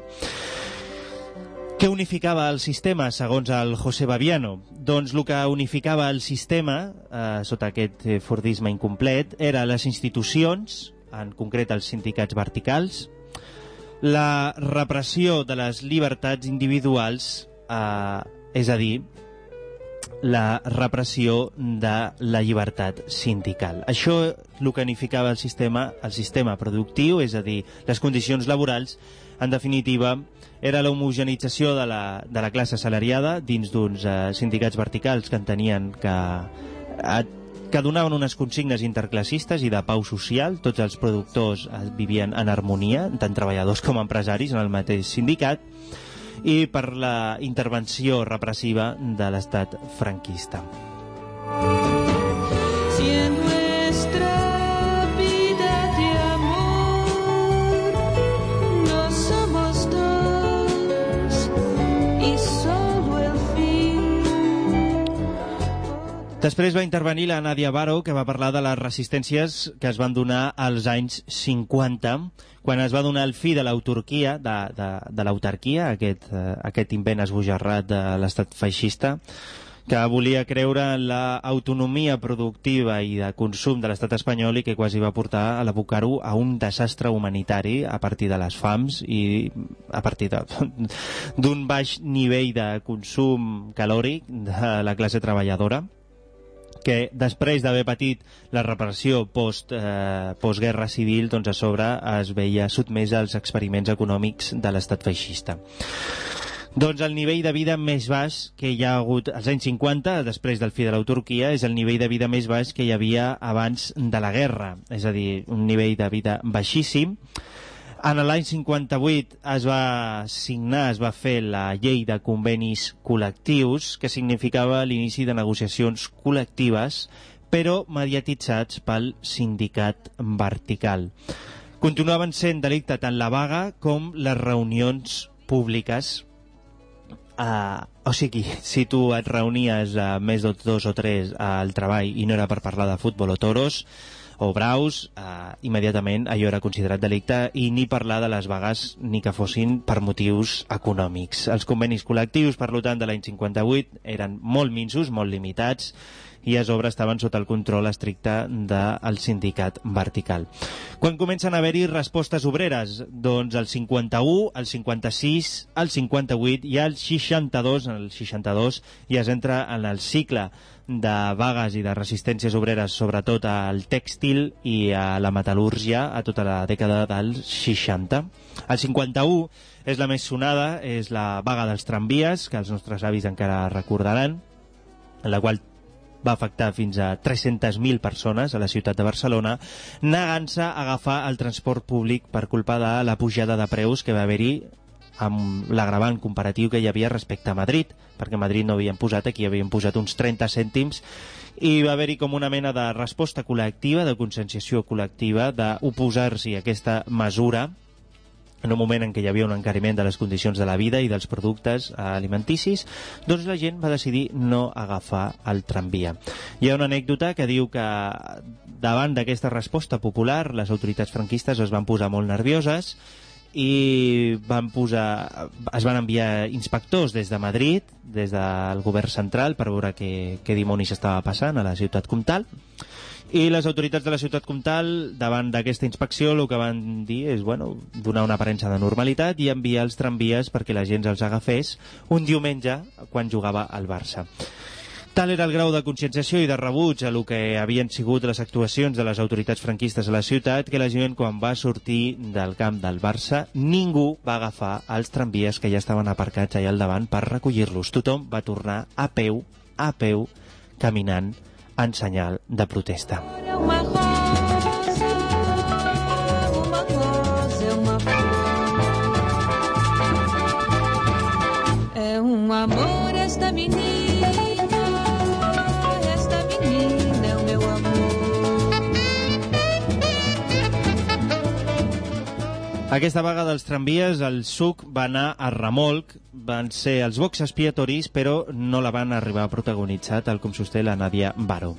Què unificava el sistema, segons el José Baviano? Doncs el que unificava el sistema, eh, sota aquest eh, fordisme incomplet, era les institucions, en concret els sindicats verticals, la repressió de les llibertats individuals, eh, és a dir, la repressió de la llibertat sindical. Això el que unificava el sistema, el sistema productiu, és a dir, les condicions laborals, en definitiva, era la homogenització de la, de la classe salariada dins d'uns eh, sindicats verticals que entenien que, eh, que donaven unes consignes interclassistes i de pau social. Tots els productors eh, vivien en harmonia, tant treballadors com empresaris, en el mateix sindicat i per la intervenció repressiva de l'estat franquista. Si Després va intervenir la Nadia Baro, que va parlar de les resistències que es van donar als anys 50, quan es va donar el fi de l'autarquia, de, de, de l'autarquia, aquest, eh, aquest invent esbojarrat de l'estat feixista, que volia creure en l'autonomia productiva i de consum de l'estat espanyol i que quasi va portar a l'abocar-ho a un desastre humanitari a partir de les fams i a partir [laughs] d'un baix nivell de consum calòric de la classe treballadora que després d'haver patit la repressió post, eh, postguerra civil, doncs a sobre es veia sotmès als experiments econòmics de l'estat feixista. Doncs el nivell de vida més baix que hi ha hagut als anys 50, després del fi de l'autarquia, és el nivell de vida més baix que hi havia abans de la guerra, és a dir, un nivell de vida baixíssim. En l'any 58 es va signar, es va fer la llei de convenis col·lectius, que significava l'inici de negociacions col·lectives, però mediatitzats pel sindicat vertical. Continuaven sent delicte tant la vaga com les reunions públiques Uh, o sigui, si tu et reunies a més de dos o tres al treball i no era per parlar de futbol o toros o braus, uh, immediatament allò era considerat delicte i ni parlar de les vagues ni que fossin per motius econòmics. Els convenis col·lectius, per tant, de l'any 58 eren molt minsos, molt limitats i a sobre estaven sota el control estricte del sindicat vertical. Quan comencen a haver-hi respostes obreres? Doncs el 51, el 56, el 58 i el 62, en el 62 ja es entra en el cicle de vagues i de resistències obreres, sobretot al tèxtil i a la metal·lúrgia a tota la dècada dels 60. El 51 és la més sonada, és la vaga dels tramvies, que els nostres avis encara recordaran, en la qual va afectar fins a 300.000 persones a la ciutat de Barcelona, negant-se a agafar el transport públic per culpa de la pujada de preus que va haver-hi amb l'agravant comparatiu que hi havia respecte a Madrid, perquè a Madrid no havien posat, aquí havien posat uns 30 cèntims, i va haver-hi com una mena de resposta col·lectiva, de conscienciació col·lectiva, d'oposar-s'hi a aquesta mesura, en un moment en què hi havia un encariment de les condicions de la vida i dels productes alimenticis, doncs la gent va decidir no agafar el tramvia. Hi ha una anècdota que diu que davant d'aquesta resposta popular les autoritats franquistes es van posar molt nervioses i van posar, es van enviar inspectors des de Madrid, des del govern central, per veure què, què dimonis estava passant a la ciutat comtal. I les autoritats de la ciutat comtal, davant d'aquesta inspecció, el que van dir és bueno, donar una aparença de normalitat i enviar els tramvies perquè la gent els agafés un diumenge quan jugava al Barça. Tal era el grau de conscienciació i de rebuig a lo que havien sigut les actuacions de les autoritats franquistes a la ciutat que la gent, quan va sortir del camp del Barça, ningú va agafar els tramvies que ja estaven aparcats allà al davant per recollir-los. Tothom va tornar a peu, a peu, caminant en senyal de protesta. Flor. É um amor esta menina, Aquesta vaga dels tramvies, el SUC va anar a remolc, van ser els bocs expiatoris, però no la van arribar a protagonitzar, tal com sosté la Nadia Baro.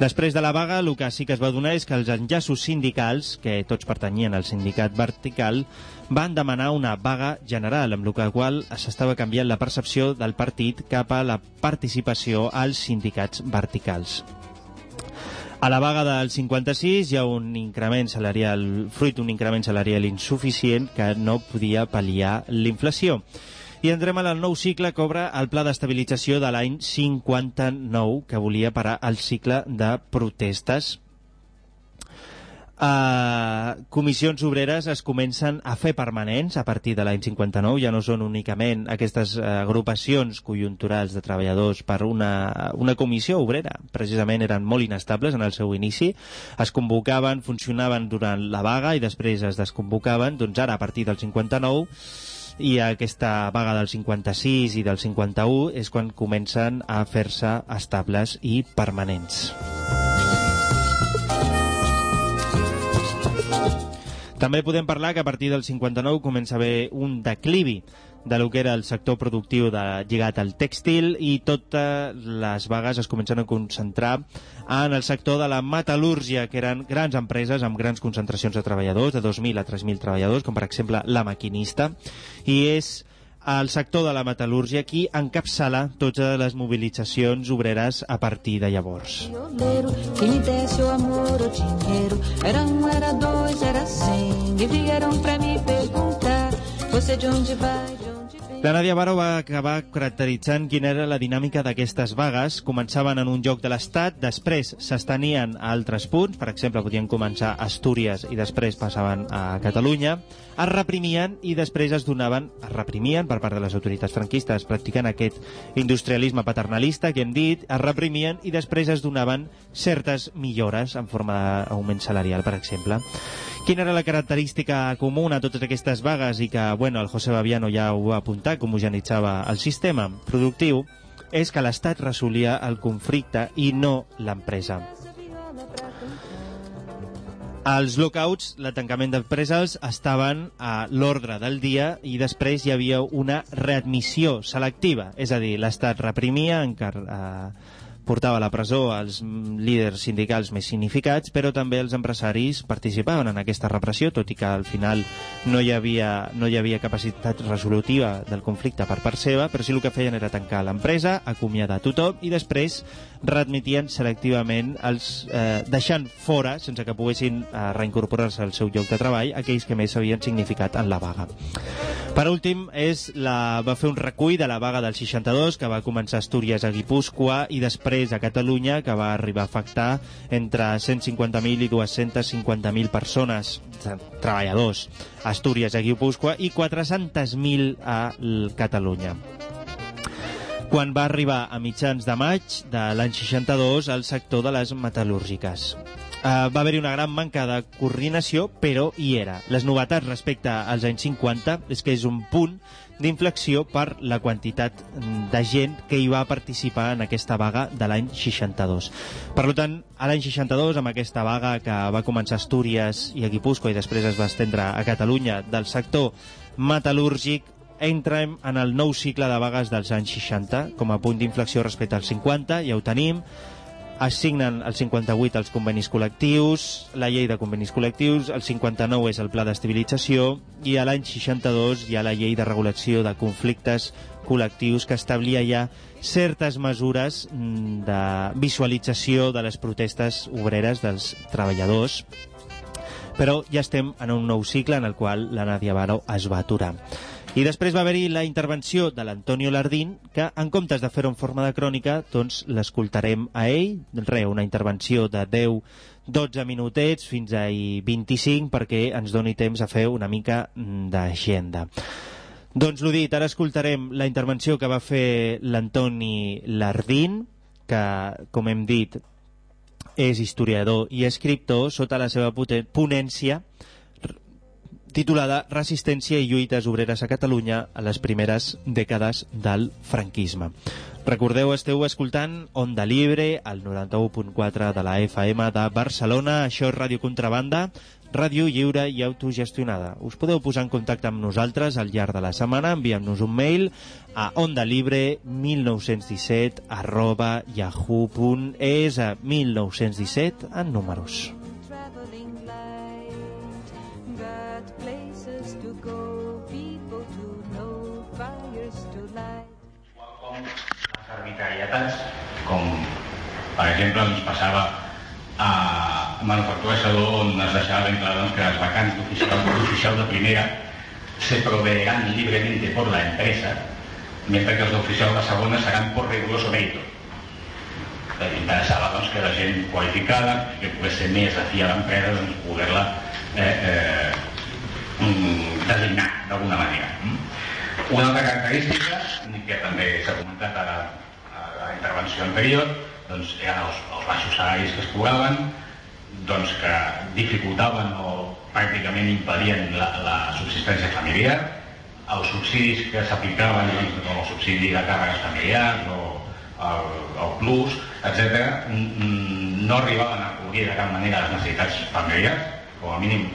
Després de la vaga, el que sí que es va donar és que els enllaços sindicals, que tots pertanyien al sindicat vertical, van demanar una vaga general, amb la qual s'estava canviant la percepció del partit cap a la participació als sindicats verticals. A la vaga del 56 hi ha un increment salarial, fruit d'un increment salarial insuficient que no podia pal·liar l'inflació. I entrem al nou cicle que obre el pla d'estabilització de l'any 59, que volia parar el cicle de protestes Uh, comissions obreres es comencen a fer permanents a partir de l'any 59, ja no són únicament aquestes uh, agrupacions conjunturals de treballadors per una, una comissió obrera, precisament eren molt inestables en el seu inici, es convocaven, funcionaven durant la vaga i després es desconvocaven, doncs ara a partir del 59 i aquesta vaga del 56 i del 51 és quan comencen a fer-se estables i permanents. També podem parlar que a partir del 59 comença a haver un declivi de lo que era el sector productiu de, lligat al tèxtil i totes les vagues es comencen a concentrar en el sector de la metal·lúrgia, que eren grans empreses amb grans concentracions de treballadors, de 2.000 a 3.000 treballadors, com per exemple la maquinista, i és el sector de la metal·lúrgia qui encapçala totes les mobilitzacions obreres a partir de llavors. La Nadia Baro va acabar caracteritzant quina era la dinàmica d'aquestes vagues. Començaven en un lloc de l'Estat, després s'estenien a altres punts, per exemple, podien començar a Astúries i després passaven a Catalunya, es reprimien i després es donaven, es reprimien per part de les autoritats franquistes, practicant aquest industrialisme paternalista que hem dit, es reprimien i després es donaven certes millores en forma d'augment salarial, per exemple. Quina era la característica comuna a totes aquestes vagues i que, bueno, el José Babiano ja ho va apuntar, com homogenitzava el sistema productiu, és que l'Estat resolia el conflicte i no l'empresa. Els lockouts, el tancament d'empreses, estaven a l'ordre del dia i després hi havia una readmissió selectiva, és a dir, l'Estat reprimia, encara, eh, portava a la presó els líders sindicals més significats, però també els empresaris participaven en aquesta repressió, tot i que al final no hi havia, no hi havia capacitat resolutiva del conflicte per part seva, però sí el que feien era tancar l'empresa, acomiadar tothom i després readmitien selectivament els, eh, deixant fora, sense que poguessin eh, reincorporar-se al seu lloc de treball, aquells que més havien significat en la vaga. Per últim, és la, va fer un recull de la vaga del 62, que va començar a Astúries a Guipúscoa i després a Catalunya, que va arribar a afectar entre 150.000 i 250.000 persones, treballadors, a Astúries a Guipúscoa i 400.000 a Catalunya. Quan va arribar a mitjans de maig de l'any 62 al sector de les metal·lúrgiques. Uh, va haver-hi una gran manca de coordinació, però hi era. Les novetats respecte als anys 50 és que és un punt d'inflexió per la quantitat de gent que hi va participar en aquesta vaga de l'any 62. Per tant, a l'any 62, amb aquesta vaga que va començar a Astúries i a Guipúscoa i després es va estendre a Catalunya del sector metal·lúrgic, entrem en el nou cicle de vagues dels anys 60 com a punt d'inflexió respecte als 50, ja ho tenim, es signen el 58 els convenis col·lectius, la llei de convenis col·lectius, el 59 és el pla d'estabilització i a l'any 62 hi ha la llei de regulació de conflictes col·lectius que establia ja certes mesures mm, de visualització de les protestes obreres dels treballadors però ja estem en un nou cicle en el qual la Nadia Baro es va aturar. I després va haver-hi la intervenció de l'Antonio Lardín, que en comptes de fer-ho en forma de crònica, doncs l'escoltarem a ell, re, una intervenció de 10-12 minutets fins a 25 perquè ens doni temps a fer una mica mm, d'agenda. Doncs l'ho dit, ara escoltarem la intervenció que va fer l'Antoni Lardín, que, com hem dit, és historiador i escriptor sota la seva ponència titulada Resistència i lluites obreres a Catalunya a les primeres dècades del franquisme. Recordeu, esteu escoltant Onda Libre, al 91.4 de la FM de Barcelona. Això és Ràdio Contrabanda, ràdio lliure i autogestionada. Us podeu posar en contacte amb nosaltres al llarg de la setmana enviant-nos un mail a ondalibre1917 arroba yahoo.es a 1917 en números. Les arbitrarietats, com per exemple ens passava a Manufactura Saló on es deixava ben clar doncs, que les vacants d'oficial de primera se proveerán libremente por la empresa, mientras que els d'oficial de segona seran por riguroso mérito. Eh, Interessava doncs, que la gent qualificada, que pogués ser més afí a l'empresa, doncs, poder-la eh, eh, mm, designar d'alguna manera. mm. Una altra característica, que també s'ha comentat a la, intervenció anterior, doncs, eren els, els baixos salaris que es cobraven, doncs, que dificultaven o pràcticament impedien la, la subsistència familiar, els subsidis que s'aplicaven, doncs, com el subsidi de càrregues familiars o el, el plus, etc., no arribaven a cobrir de cap manera les necessitats familiars, com a mínim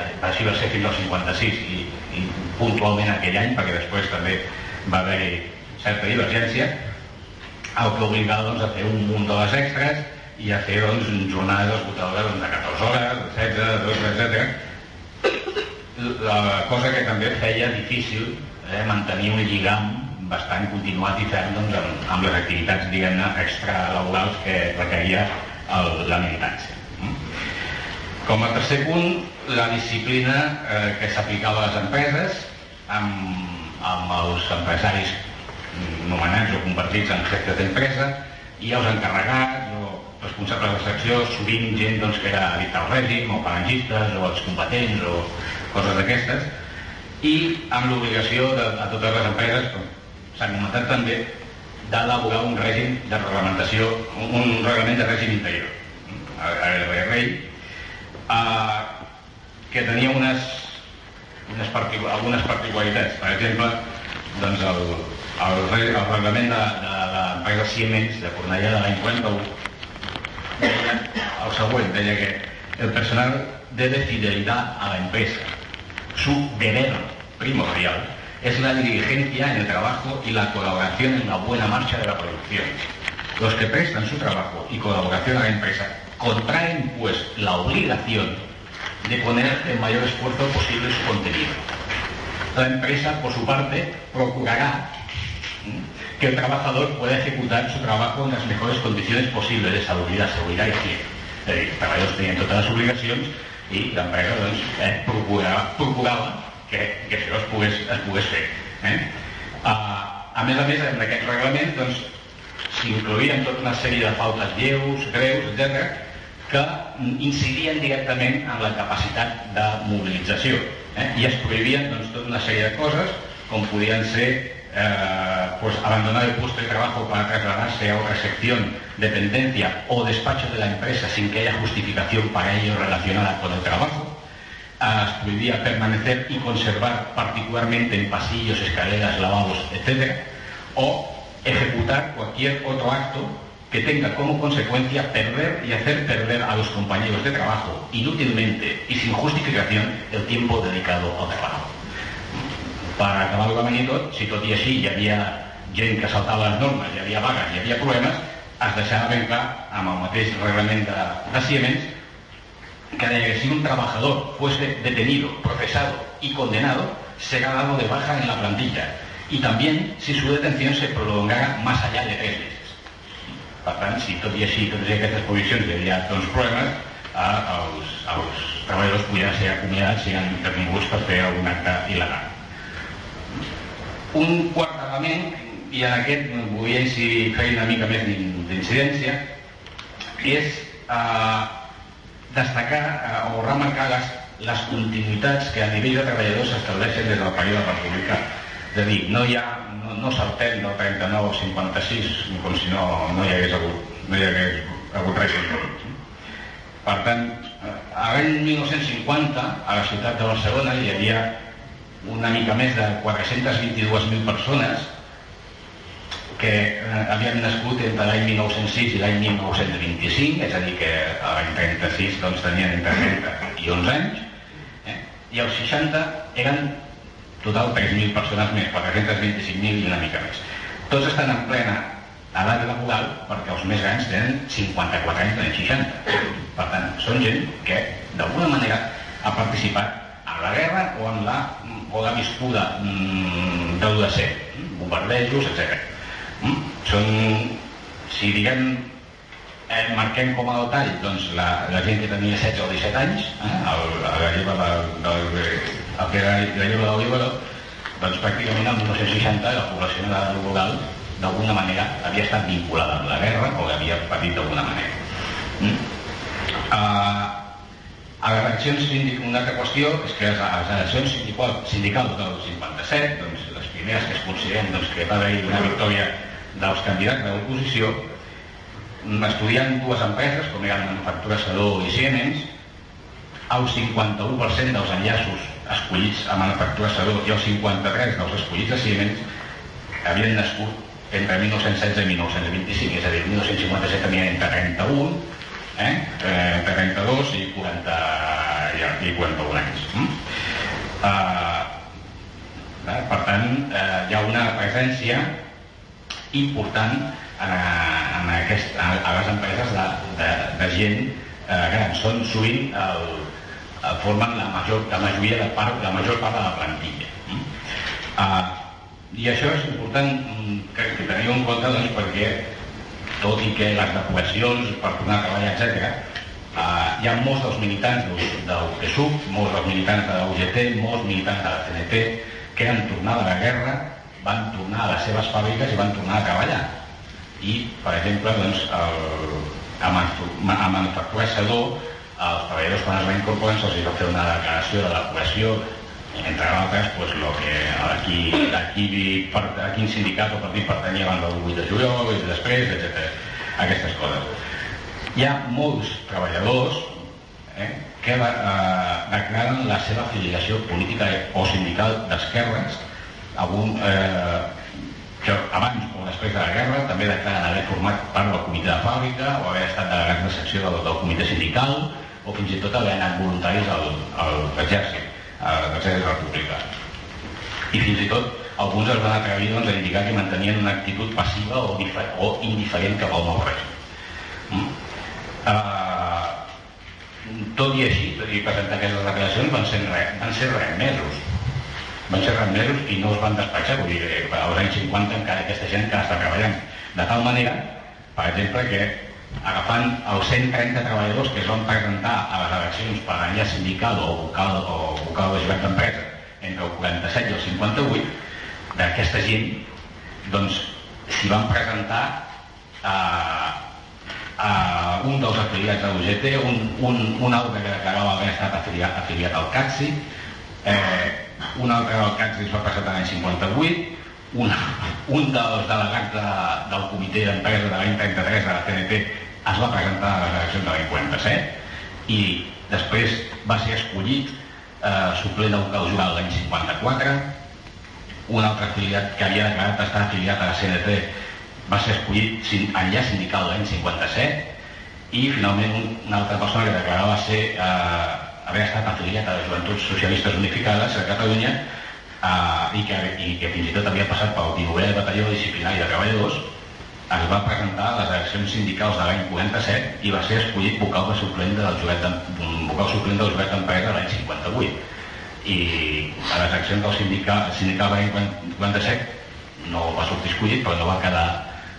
eh, així va ser fins al 56 i, i puntualment aquell any, perquè després també va haver-hi certa divergència, obligava doncs, a fer un munt d'hores extres i a fer doncs, jornades esgotadores doncs, de 14 hores, de 16, de 12, etc. La cosa que també feia difícil eh, mantenir un lligam bastant continuat i ferm doncs, amb, amb les activitats diguem-ne extralaborals que requeria el, la militància. Com a tercer punt, la disciplina eh, que s'aplicava a les empreses amb, amb els empresaris nomenats o convertits en jefes d'empresa i els encarregats o responsables de secció, sovint gent doncs, que era addicta al règim o falangistes o excombatents o coses d'aquestes i amb l'obligació de, a totes les empreses, com s'ha comentat també, d'elaborar un règim de reglamentació, un, un reglament de règim interior, el rei, eh, que tenia unes, unes particu algunes particularitats. Per exemple, doncs el, el, el reglament de, de, de l'empresa Siemens de Cornellà de l'any 41 deia el següent, deia que el personal debe fidelidad a la empresa. Su deber primordial es la diligencia en el trabajo y la colaboración en la buena marcha de la producción. Los que prestan su trabajo y colaboración a la empresa contraen pues la obligación de poner el mayor esfuerzo posible su contenido. La empresa, por su parte, procurará. Que el trabajador pueda ejecutar su trabajo en las mejores condiciones posibles de salubridad, seguridad i higiene. Dir, els treballadors tenien totes les obligacions i l'empresa doncs, eh, procurava, procurava que, que això es pogués, es pogués fer. Eh? A, a més a més, en aquest reglament doncs, tota una sèrie de faltes lleus, greus, etc que incidien directament en la capacitat de mobilització eh? i es prohibien doncs, tota una sèrie de coses com podien ser eh, pues abandonar el puesto de trabajo para trasladarse a otra sección, dependencia o despacho de la empresa sin que haya justificación para ello relacionada con el trabajo. Prohibía permanecer y conservar particularmente en pasillos, escaleras, lavabos, etc. O ejecutar cualquier otro acto que tenga como consecuencia perder y hacer perder a los compañeros de trabajo inútilmente y sin justificación el tiempo dedicado al trabajo. Per acabar el i tot, si tot i així hi havia gent que saltava les normes, hi havia vagues, hi havia problemes, es deixava ben clar amb el mateix reglament de, de Siemens que deia que si un trabajador fuese detenido, procesado y condenado, será dado de baja en la plantilla y también si su detención se prolongara más allá de tres meses. Per tant, si tot i així, totes aquestes posicions hi havia doncs, problemes, eh, els, els treballadors podien ser acomiadats si eren intervinguts per fer algun acte il·legal. Un quart element, i en aquest volia incidir, fer una mica més d'in- d'incidència, és eh, destacar eh, o remarcar les, les continuïtats que a nivell de treballadors s'estableixen des del període republicà. És a dir, no hi ha, no, no saltem del 39 al 56 com si no, no hi hagués hagut, no hi hagués hagut res. Per tant, eh, l'any 1950, a la ciutat de Barcelona, hi havia una mica més de 422.000 persones que eh, havien nascut entre l'any 1906 i l'any 1925, és a dir, que l'any 36 doncs, tenien entre 30 i 11 anys, eh? i els 60 eren total 3.000 persones més, 425.000 i una mica més. Tots estan en plena edat laboral perquè els més grans tenen 54 anys, tenen 60. Per tant, són gent que d'alguna manera ha participat la guerra o en la, o la viscuda mm, d'adolescent, mm, bombardejos, etc. Mm? Són, si diguem, eh, marquem com a detall doncs, la, la gent que tenia 16 o 17 anys, eh, el, la lleva el que era la lleva Liberó, doncs pràcticament el 1960 la població de rural d'alguna manera havia estat vinculada amb la guerra o havia patit d'alguna manera. Mm? Uh, a les eleccions sindicals, una altra qüestió és que les eleccions sindical, sindicals del 57, doncs, les primeres que es consideren doncs, que va haver una victòria dels candidats de l'oposició, estudiant dues empreses, com eren Manufactura Sadó i Siemens, el 51% dels enllaços escollits a Manufactura Sadó i el 53% dels escollits a Siemens havien nascut entre 1916 i 1925, és a dir, 1957 tenia entre 31, eh? eh entre 32 i 40 i, i 41 anys. Mm? Uh, eh, per tant, eh, hi ha una presència important en, en aquest, a, a les empreses de, de, de gent eh, gran. Són sovint el, formen la major, la majoria de part, la major part de la plantilla. Mm? Uh, I això és important mm, que, que teniu en compte doncs, perquè tot i que les depuracions per tornar a treballar, etc., uh, hi ha molts dels militants del, PSUC, molts dels militants de l'UGT, molts militants de la CNT, que han tornat de la guerra, van tornar a les seves fàbriques i van tornar a treballar i, per exemple, doncs, el, a, a Manufactura Sedó, els treballadors quan es van incorporar se'ls va fer una declaració de depuració entre altres, pues, lo que aquí, aquí, per, a quin sindicat o partit pertanyia abans del 8 de juliol i després, etc. Aquestes coses. Hi ha molts treballadors eh, que eh, declaren la seva afiliació política o sindical d'esquerres algun, eh, que abans o després de la guerra també declaren haver format part del comitè de fàbrica o haver estat de secció del, del comitè sindical o fins i tot haver anat voluntaris al, al l'exèrcit, a l'exèrcit republicà. I fins i tot alguns es van atrevir doncs, a indicar que mantenien una actitud passiva o, o indiferent cap al nou règim. Mm? Uh, tot i així, tot i presentar aquestes declaracions, van ser, re, van ser mesos van ser remesos i no es van despatxar, vull dir, eh, als anys 50 encara aquesta gent encara està treballant. De tal manera, per exemple, que agafant els 130 treballadors que es van presentar a les eleccions per enllaç sindical o vocal, o vocal de llibertat d'empresa entre el 47 i el 58, d'aquesta gent, doncs, s'hi van presentar a, a un dels afiliats de l'UGT, un, un, un altre que declarava haver estat afiliat, afiliat al CATSI, eh, un altre del CATS es va presentar l'any 58, un, un dels delegats de, del comitè d'empresa de l'any 33 de la CNT es va presentar a les eleccions de l'any 47 i després va ser escollit eh, suplent del clausural l'any 54 un altre afiliat que havia declarat estar afiliat a la CNT va ser escollit enllaç sindical l'any 57 i finalment un, una altra persona que declarava ser eh, haver estat afiliat a les Joventuts Socialistes Unificades a Catalunya eh, i, que, i que fins i tot havia passat pel 19è Batalló Disciplinari de Treballadors, es va presentar a les eleccions sindicals de l'any 47 i va ser escollit vocal de suplent del de, vocal suplent del juguet d'empresa l'any 58. I a les eleccions del sindical, sindical de l'any 57 no va sortir escollit, però no va quedar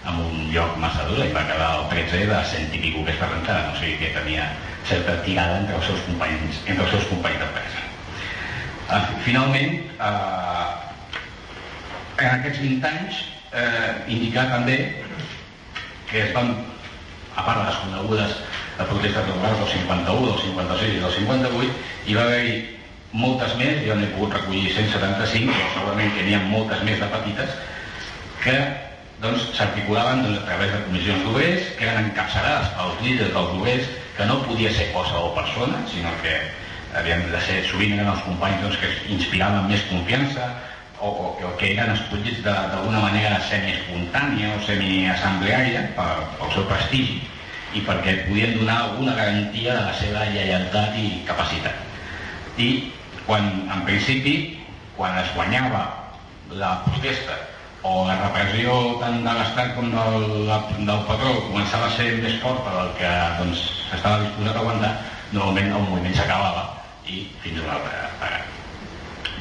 en un lloc massa dur i va quedar el 13 de cent i pico que es presentaven, o sigui que tenia certa tirada entre els seus companys, entre els seus companys d'empresa. Uh, finalment, uh, en aquests 20 anys, uh, indicar també que es van, a part de les conegudes de protestes laborals del 51, del 56 i del 58, hi va haver-hi moltes més, jo n'he pogut recollir 175, però segurament que n'hi ha moltes més de petites, que doncs, s'articulaven doncs, a través de comissions d'obrers que eren encapçalades pels líders dels obrers que no podia ser qualsevol persona, sinó que havien de ser, sovint eren els companys doncs, que inspiraven més confiança o, o, o que eren escollits d'alguna manera semi-espontània o semi-assembleària pel seu prestigi i perquè podien donar alguna garantia de la seva lleialtat i capacitat. I quan, en principi, quan es guanyava la protesta o la repressió tant de l'Estat com del, del patró començava a ser més forta del que doncs, estava disposat a aguantar, normalment el moviment s'acabava i fins a una altra paga.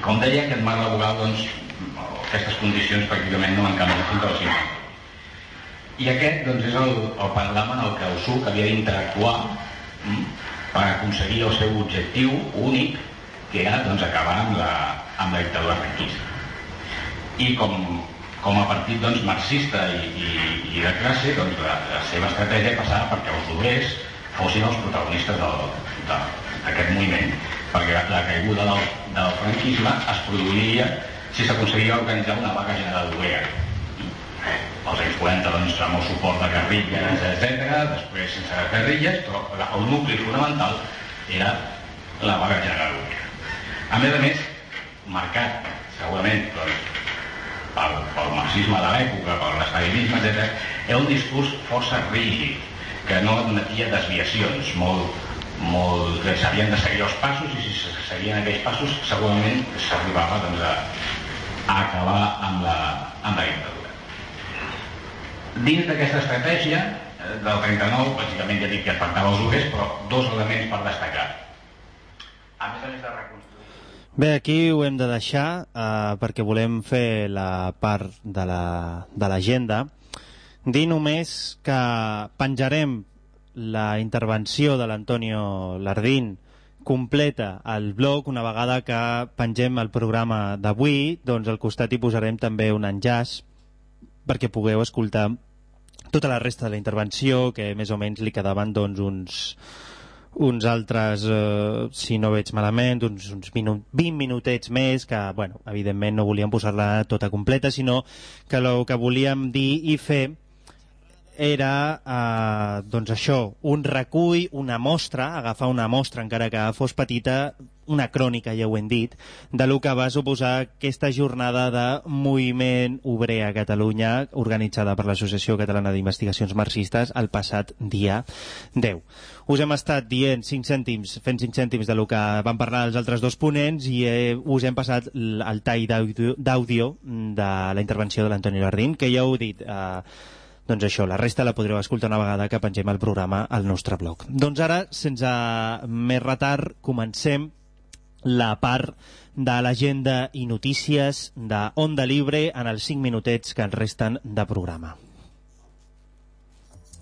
Com deia, aquest marc laboral, doncs, aquestes condicions pràcticament no han canviat fins al 50. I aquest doncs, és el, el panorama en el que el SUC havia d'interactuar mm, per aconseguir el seu objectiu únic, que era doncs, acabar amb la, amb la dictadura franquista. I com, com a partit doncs, marxista i, i, i de classe, doncs, la, la seva estratègia passava perquè els obrers fossin els protagonistes d'aquest moviment, perquè la, caiguda del, del franquisme es produiria si s'aconseguia organitzar una vaga general obrera. Els anys 40 doncs, amb el suport de guerrilles, etc. després sense guerrilles, però el nucli fonamental era la vaga general obrera. A més a més, marcat segurament doncs, pel, pel marxisme de l'època, per l'estalinisme, etc., era un discurs força rígid, que no admetia desviacions, molt, molt, que s'havien de seguir els passos i si se seguien aquells passos segurament s'arribava doncs, a, a acabar amb la, amb la dictadura. Dins d'aquesta estratègia eh, del 39, bàsicament ja dic que afectava els obrers, però dos elements per destacar. A més a més de reconstruir Bé, aquí ho hem de deixar eh, perquè volem fer la part de la- de l'agenda. La, Dir només que penjarem la intervenció de l'Antonio Lardín completa al blog una vegada que pengem el programa d'avui, doncs al costat hi posarem també un enllaç perquè pugueu escoltar tota la resta de la intervenció, que més o menys li quedaven doncs, uns, uns altres, eh, si no veig malament, uns, uns minu 20 minutets més, que, bueno, evidentment no volíem posar-la tota completa, sinó que el que volíem dir i fer era, eh, doncs això, un recull, una mostra, agafar una mostra, encara que fos petita, una crònica, ja ho hem dit, de lo que va suposar aquesta jornada de moviment obrer a Catalunya, organitzada per l'Associació Catalana d'Investigacions Marxistes, el passat dia 10. Us hem estat dient 5 cèntims, fent 5 cèntims de lo que van parlar els altres dos ponents i eh, us hem passat el tall d'àudio de la intervenció de l'Antoni Lardín, que ja heu dit... Eh, doncs això, la resta la podreu escoltar una vegada que pengem el programa al nostre blog. Doncs ara, sense més retard, comencem la part de l'agenda i notícies de Onda Libre en els 5 minutets que ens resten de programa.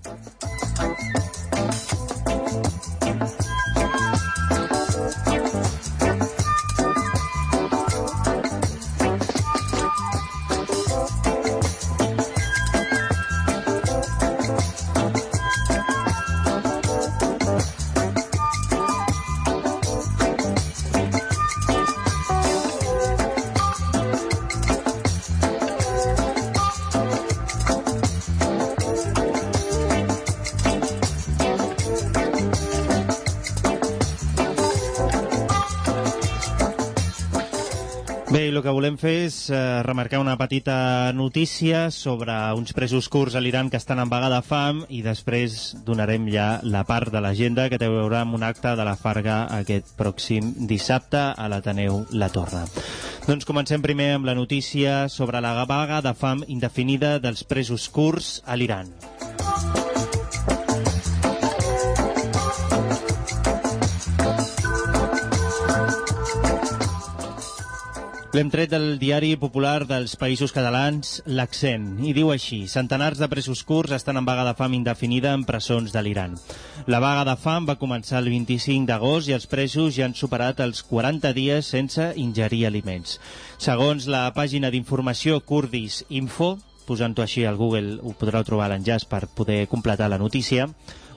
Bé, que volem fer és eh, remarcar una petita notícia sobre uns presos curts a l'Iran que estan en vaga de fam i després donarem ja la part de l'agenda que té a veure amb un acte de la Farga aquest pròxim dissabte a l'Ateneu La Torre. Doncs comencem primer amb la notícia sobre la vaga de fam indefinida dels presos curts a l'Iran. L'hem tret del diari popular dels Països Catalans, L'Accent, i diu així, centenars de presos curts estan en vaga de fam indefinida en presons de l'Iran. La vaga de fam va començar el 25 d'agost i els presos ja han superat els 40 dies sense ingerir aliments. Segons la pàgina d'informació Kurdis Info, posant-ho així al Google ho podreu trobar l'enllaç per poder completar la notícia,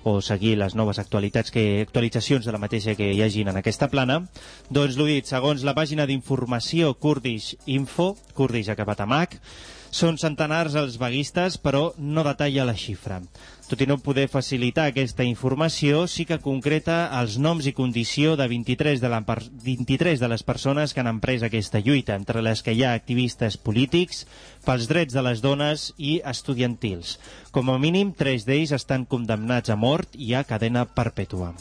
o seguir les noves actualitats que, actualitzacions de la mateixa que hi hagin en aquesta plana, doncs l'ho dit, segons la pàgina d'informació Kurdish Info, Kurdish acabat amb H, són centenars els vaguistes, però no detalla la xifra. Tot i no poder facilitar aquesta informació, sí que concreta els noms i condició de 23 de, la, per- 23 de les persones que han emprès aquesta lluita, entre les que hi ha activistes polítics, pels drets de les dones i estudiantils. Com a mínim, tres d'ells estan condemnats a mort i a cadena perpètua.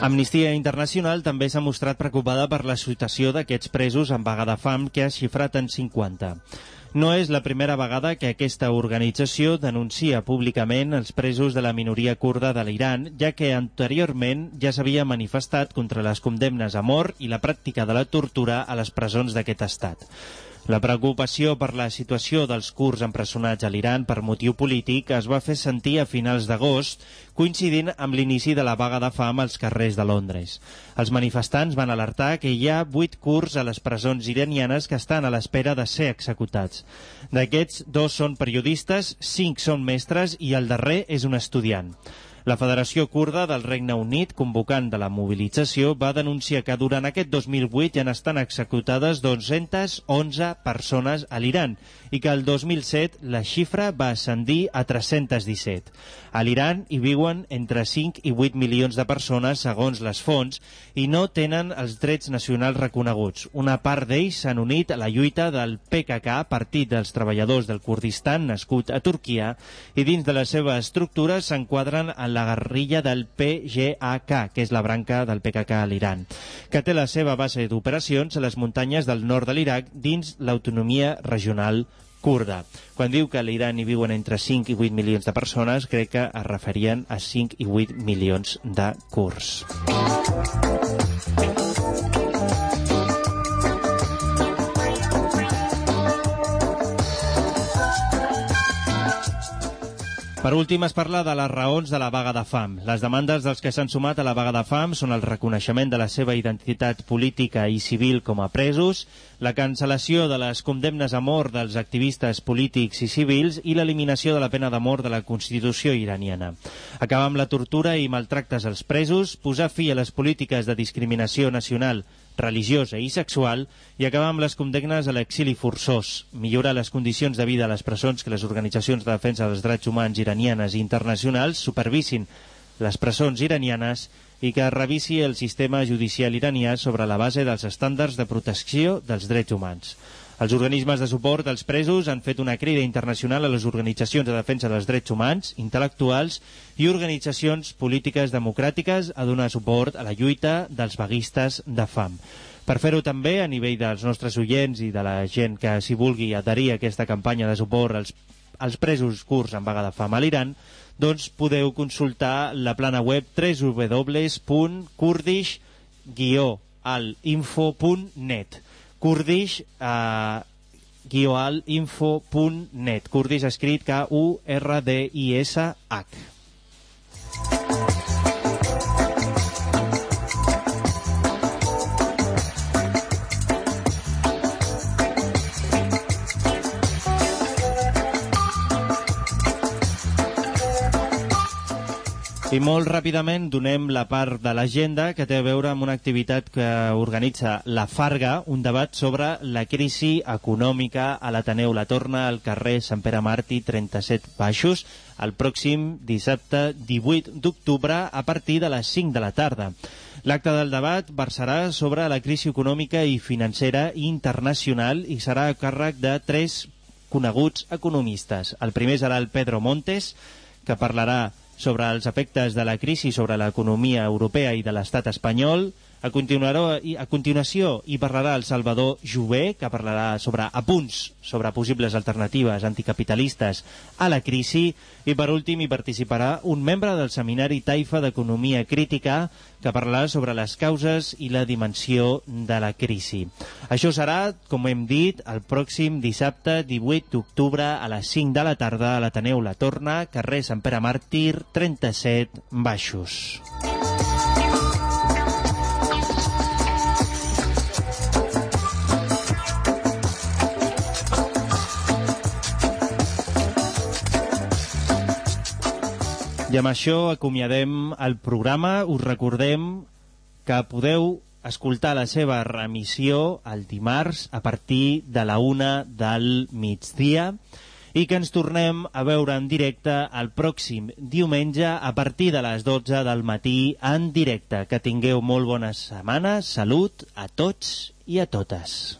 Amnistia Internacional també s'ha mostrat preocupada per la situació d'aquests presos en vaga de fam que ha xifrat en 50. No és la primera vegada que aquesta organització denuncia públicament els presos de la minoria kurda de l'Iran, ja que anteriorment ja s'havia manifestat contra les condemnes a mort i la pràctica de la tortura a les presons d'aquest estat. La preocupació per la situació dels kurds empresonats a l'Iran per motiu polític es va fer sentir a finals d'agost, coincidint amb l'inici de la vaga de fam als carrers de Londres. Els manifestants van alertar que hi ha vuit kurds a les presons iranianes que estan a l'espera de ser executats. D'aquests, dos són periodistes, cinc són mestres i el darrer és un estudiant. La Federació Kurda del Regne Unit, convocant de la mobilització, va denunciar que durant aquest 2008 ja n'estan executades 211 persones a l'Iran i que el 2007 la xifra va ascendir a 317. A l'Iran hi viuen entre 5 i 8 milions de persones, segons les fonts, i no tenen els drets nacionals reconeguts. Una part d'ells s'han unit a la lluita del PKK, Partit dels Treballadors del Kurdistan, nascut a Turquia, i dins de la seva estructura s'enquadren en la guerrilla del PGAK, que és la branca del PKK a l'Iran, que té la seva base d'operacions a les muntanyes del nord de l'Iraq dins l'autonomia regional kurda. Quan diu que a l'Iran hi viuen entre 5 i 8 milions de persones, crec que es referien a 5 i 8 milions de kurds. Per últim, es parla de les raons de la vaga de fam. Les demandes dels que s'han sumat a la vaga de fam són el reconeixement de la seva identitat política i civil com a presos, la cancel·lació de les condemnes a mort dels activistes polítics i civils i l'eliminació de la pena de mort de la Constitució iraniana. Acabar amb la tortura i maltractes als presos, posar fi a les polítiques de discriminació nacional religiosa i sexual i acabar amb les condemnes a l'exili forçós, millorar les condicions de vida a les presons que les organitzacions de defensa dels drets humans iranianes i internacionals supervisin les presons iranianes i que revisi el sistema judicial iranià sobre la base dels estàndards de protecció dels drets humans. Els organismes de suport als presos han fet una crida internacional a les organitzacions de defensa dels drets humans, intel·lectuals i organitzacions polítiques democràtiques a donar suport a la lluita dels vaguistes de fam. Per fer-ho també, a nivell dels nostres oients i de la gent que s'hi vulgui adherir a aquesta campanya de suport als, als presos curts en vaga de fam a l'Iran, doncs podeu consultar la plana web www.kurdish-info.net kurdish eh, info.net kurdish escrit K-U-R-D-I-S-H I molt ràpidament donem la part de l'agenda que té a veure amb una activitat que organitza la Farga, un debat sobre la crisi econòmica a l'Ateneu. La torna al carrer Sant Pere Martí 37 Baixos el pròxim dissabte 18 d'octubre a partir de les 5 de la tarda. L'acte del debat versarà sobre la crisi econòmica i financera internacional i serà a càrrec de tres coneguts economistes. El primer serà el Pedro Montes, que parlarà sobre els efectes de la crisi sobre l'economia europea i de l'estat espanyol. A, a continuació hi parlarà el Salvador Jové, que parlarà sobre apunts sobre possibles alternatives anticapitalistes a la crisi. I per últim hi participarà un membre del Seminari Taifa d'Economia Crítica que parlarà sobre les causes i la dimensió de la crisi. Això serà, com hem dit, el pròxim dissabte 18 d'octubre a les 5 de la tarda a l'Ateneu La Torna, carrer Sant Pere Màrtir, 37 Baixos. I amb això acomiadem el programa. Us recordem que podeu escoltar la seva remissió el dimarts a partir de la una del migdia i que ens tornem a veure en directe el pròxim diumenge a partir de les 12 del matí en directe. Que tingueu molt bona setmana, salut a tots i a totes.